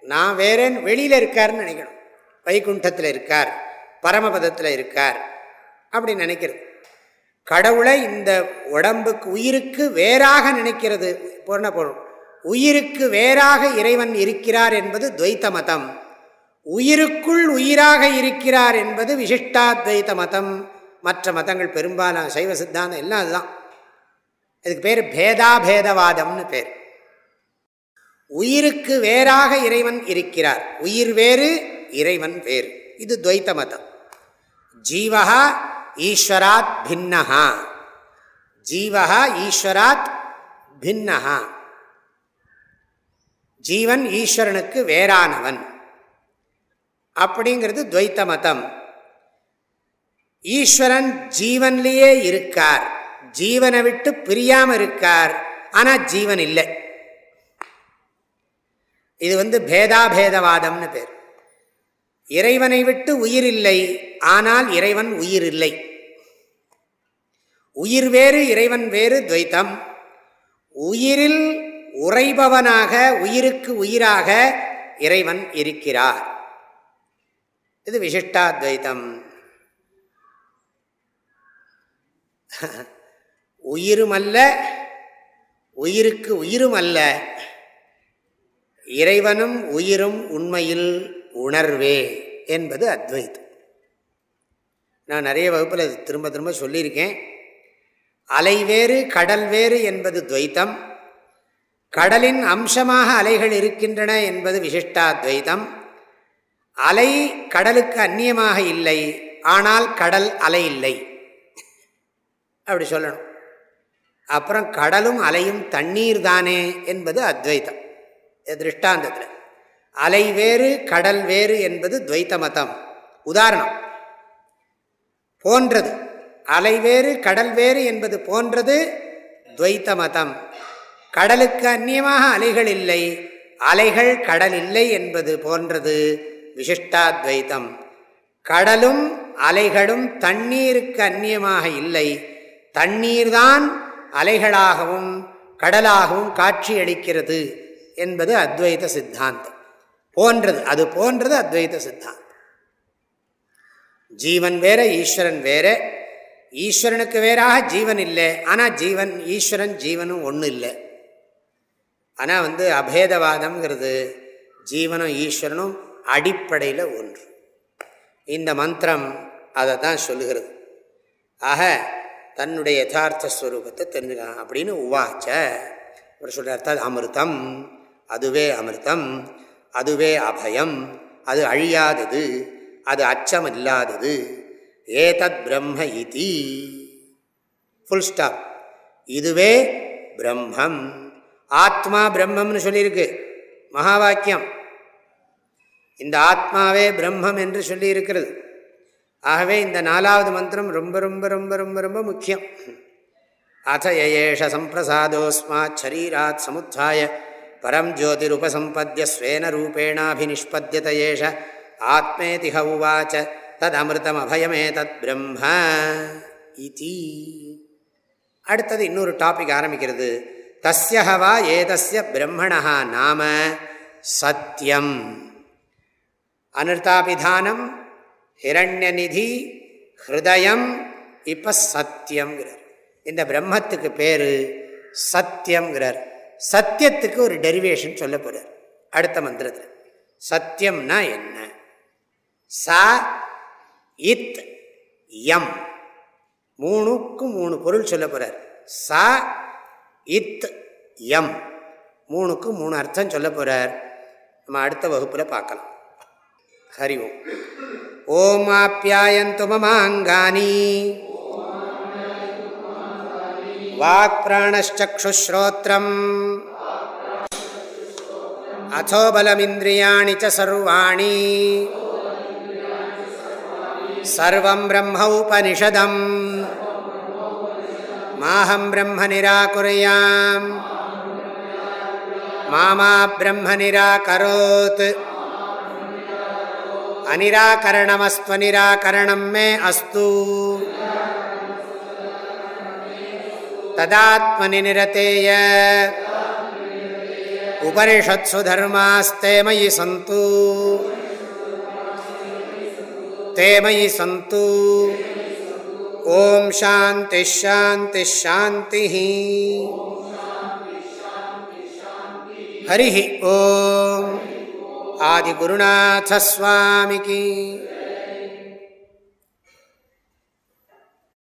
நான் வேறேன்னு வெளியில் இருக்காருன்னு நினைக்கணும். வைகுண்டத்தில் இருக்கார் பரமபதத்தில் இருக்கார் அப்படி நினைக்கிறது. கடவுளை இந்த உடம்புக்கு உயிருக்கு வேறாக நினைக்கிறது. பொருண பொருள் உயிருக்கு வேறாக இறைவன் இருக்கிறார் என்பது துவைத்த மதம். உயிருக்குள் உயிராக இருக்கிறார் என்பது விசிஷ்டாத்வைத்த மதம். மற்ற மதங்கள் பெரும்பாலான சைவ சித்தாந்தம் எல்லாம் அதுதான். இதுக்கு பேர் பேதாபேதவாதம்னு பேர். உயிருக்கு வேறாக இறைவன் இருக்கிறார். உயிர் வேறு இறைவன் வேறு. இது துவைத்த மதம். ஜீவகா ஈஸ்வராத் பின்னஹா. ஜீவகா ஈஸ்வராத் பின்னஹா. ஜீவன் ஈஸ்வரனுக்கு வேறானவன். அப்படிங்கிறது துவைத்த மதம். ஈஸ்வரன் ஜீவன்லேயே இருக்கார். ஜீவனை விட்டு பிரியாமல் இருக்கார். ஆனால் ஜீவன் இல்லை. இது வந்து பேதாபேதவாதம்னு பேர். இறைவனை விட்டு உயிர் இல்லை ஆனால் இறைவன் உயிர் இல்லை உயிர் வேறு இறைவன் வேறு துவைத்தம். உயிரில் உறைபவனாக உயிருக்கு உயிராக இறைவன் இருக்கிறார். இது விசிஷ்டாத்வைத்தம். உயிருமல்ல உயிருக்கு உயிரும் அல்ல இறைவனும் உயிரும் உண்மையில் உணர்வே என்பது அத்வைத்தம் நான் நிறைய வகுப்பில் திரும்ப திரும்ப சொல்லியிருக்கேன். அலை வேறு கடல் வேறு என்பது துவைத்தம். கடலின் அம்சமாக அலைகள் இருக்கின்றன என்பது விசிஷ்டாத்வைதம் அலை கடலுக்கு அந்நியமாக இல்லை ஆனால் கடல் அலை இல்லை. அப்படி சொல்லணும். அப்புறம் கடலும் அலையும் தண்ணீர் தானே என்பது அத்வைத்தம். திருஷ்டாந்தத்தில். அலை வேறு கடல் வேறு என்பது துவைத்த மதம். உதாரணம் போன்றது. அலை வேறு கடல் வேறு என்பது போன்றது துவைத்த மதம். கடலுக்கு அந்நியமாக அலைகள் இல்லை. அலைகள் கடல் இல்லை என்பது போன்றது விசிஷ்டாத்வைத்தம் கடலும் அலைகளும் தண்ணீருக்கு அந்நியமாக இல்லை. தண்ணீர்தான் அலைகளாகவும் கடலாகவும் காட்சியளிக்கிறது. என்பது அத்வைத சித்தாந்தம். போன்றது அது போன்றது அத்வைத சித்தாந்தம். ஜீவன் வேற ஈஸ்வரன் வேற. ஈஸ்வரனுக்கு வேறாக ஜீவன் இல்லை. ஆனால் ஜீவன் ஈஸ்வரன் ஜீவனும் ஒன்றும் இல்லை. ஆனால் வந்து அபேதவாதம்ங்கிறது ஜீவனும் ஈஸ்வரனும் அடிப்படையில் ஒன்று. இந்த மந்திரம் அதை தான் சொல்லுகிறது. ஆக தன்னுடைய யதார்த்த ஸ்வரூபத்தை தெரிஞ்சுக்கலாம் அப்படின்னு உவாச்ச. அவர் சொல்கிறார் தது அமிர்தம். அதுவே அமிர்தம் அதுவே அபயம் அது அழியாதது அது அச்சம் இல்லாதது ஏதத் பிரம்ம இதி. ஃபுல் ஸ்டாப் இதுவே பிரம்மம். ஆத்மா பிரம்மம்னு சொல்லியிருக்கு. மகா வாக்கியம் இந்த ஆத்மாவே பிரம்மம் என்று சொல்லியிருக்கிறது. ஆகவே இந்த நாலாவது மந்திரம் ரொம்ப ரொம்ப ரொம்ப ரொம்ப ரொம்ப முக்கியம். அத ஏஷ சம்பிரசாதோஸ்மாத் சரீராத் சமுத்தாய பரம் ஜோதிருபசம்பத்திய ஸ்வேன ரூபேணாபினிஷ்பத்தியத ஏஷ ஆத்மேதிஹ உவாச்ச தத் தத் பிரம்ம இதி அடுத்தது இன்னொரு டாபிக் ஆரம்பிக்கிறது தஸ்யஹவா ஏதஸ்ய பிரம்மணா நாம சத்தியம் அனிர்தாபிதானம் ஹிரண்யநிதி ஹிருதயம் இப்போ சத்தியங்கிறார் இந்த பிரம்மத்துக்கு பேர் சத்தியங்கிறார் சத்தியத்துக்கு ஒரு டெரிவேஷன் சொல்ல போகிறார் அடுத்த மந்திரத்தில். சத்தியம்னா என்ன? ச இத் எம் மூணுக்கும் மூணு பொருள் சொல்ல போகிறார் ச இத் எம் மூணுக்கும் மூணு அர்த்தம் சொல்ல போகிறார் நம்ம அடுத்த வகுப்பில் பார்க்கலாம். ஹரி ஓம். ஓம் ஆப்யாயந்து மமாங்கானி வாக் பிராணச்சக்ஷுஸ்ரோத்திரம் அசோபலமிந்திரியாணி சர்வாணி. சர்வம் பிரம்ம உபனிஷதம். மாஹம் பிரம்ம நிராகுரையாம். மாமா பிரம்ம நிராகரோத். அனிராகரணமஸ்துவ நிராகரணம் மே அஸ்து. तदात्मनि निरतेय उपनिषत्सु धर्मास्ते मयि सन्तु ते मयि सन्तु ॐ शान्तिश्शान्तिश्शान्तिः हरिः ॐ आदिगुरुनाथस्वामिकी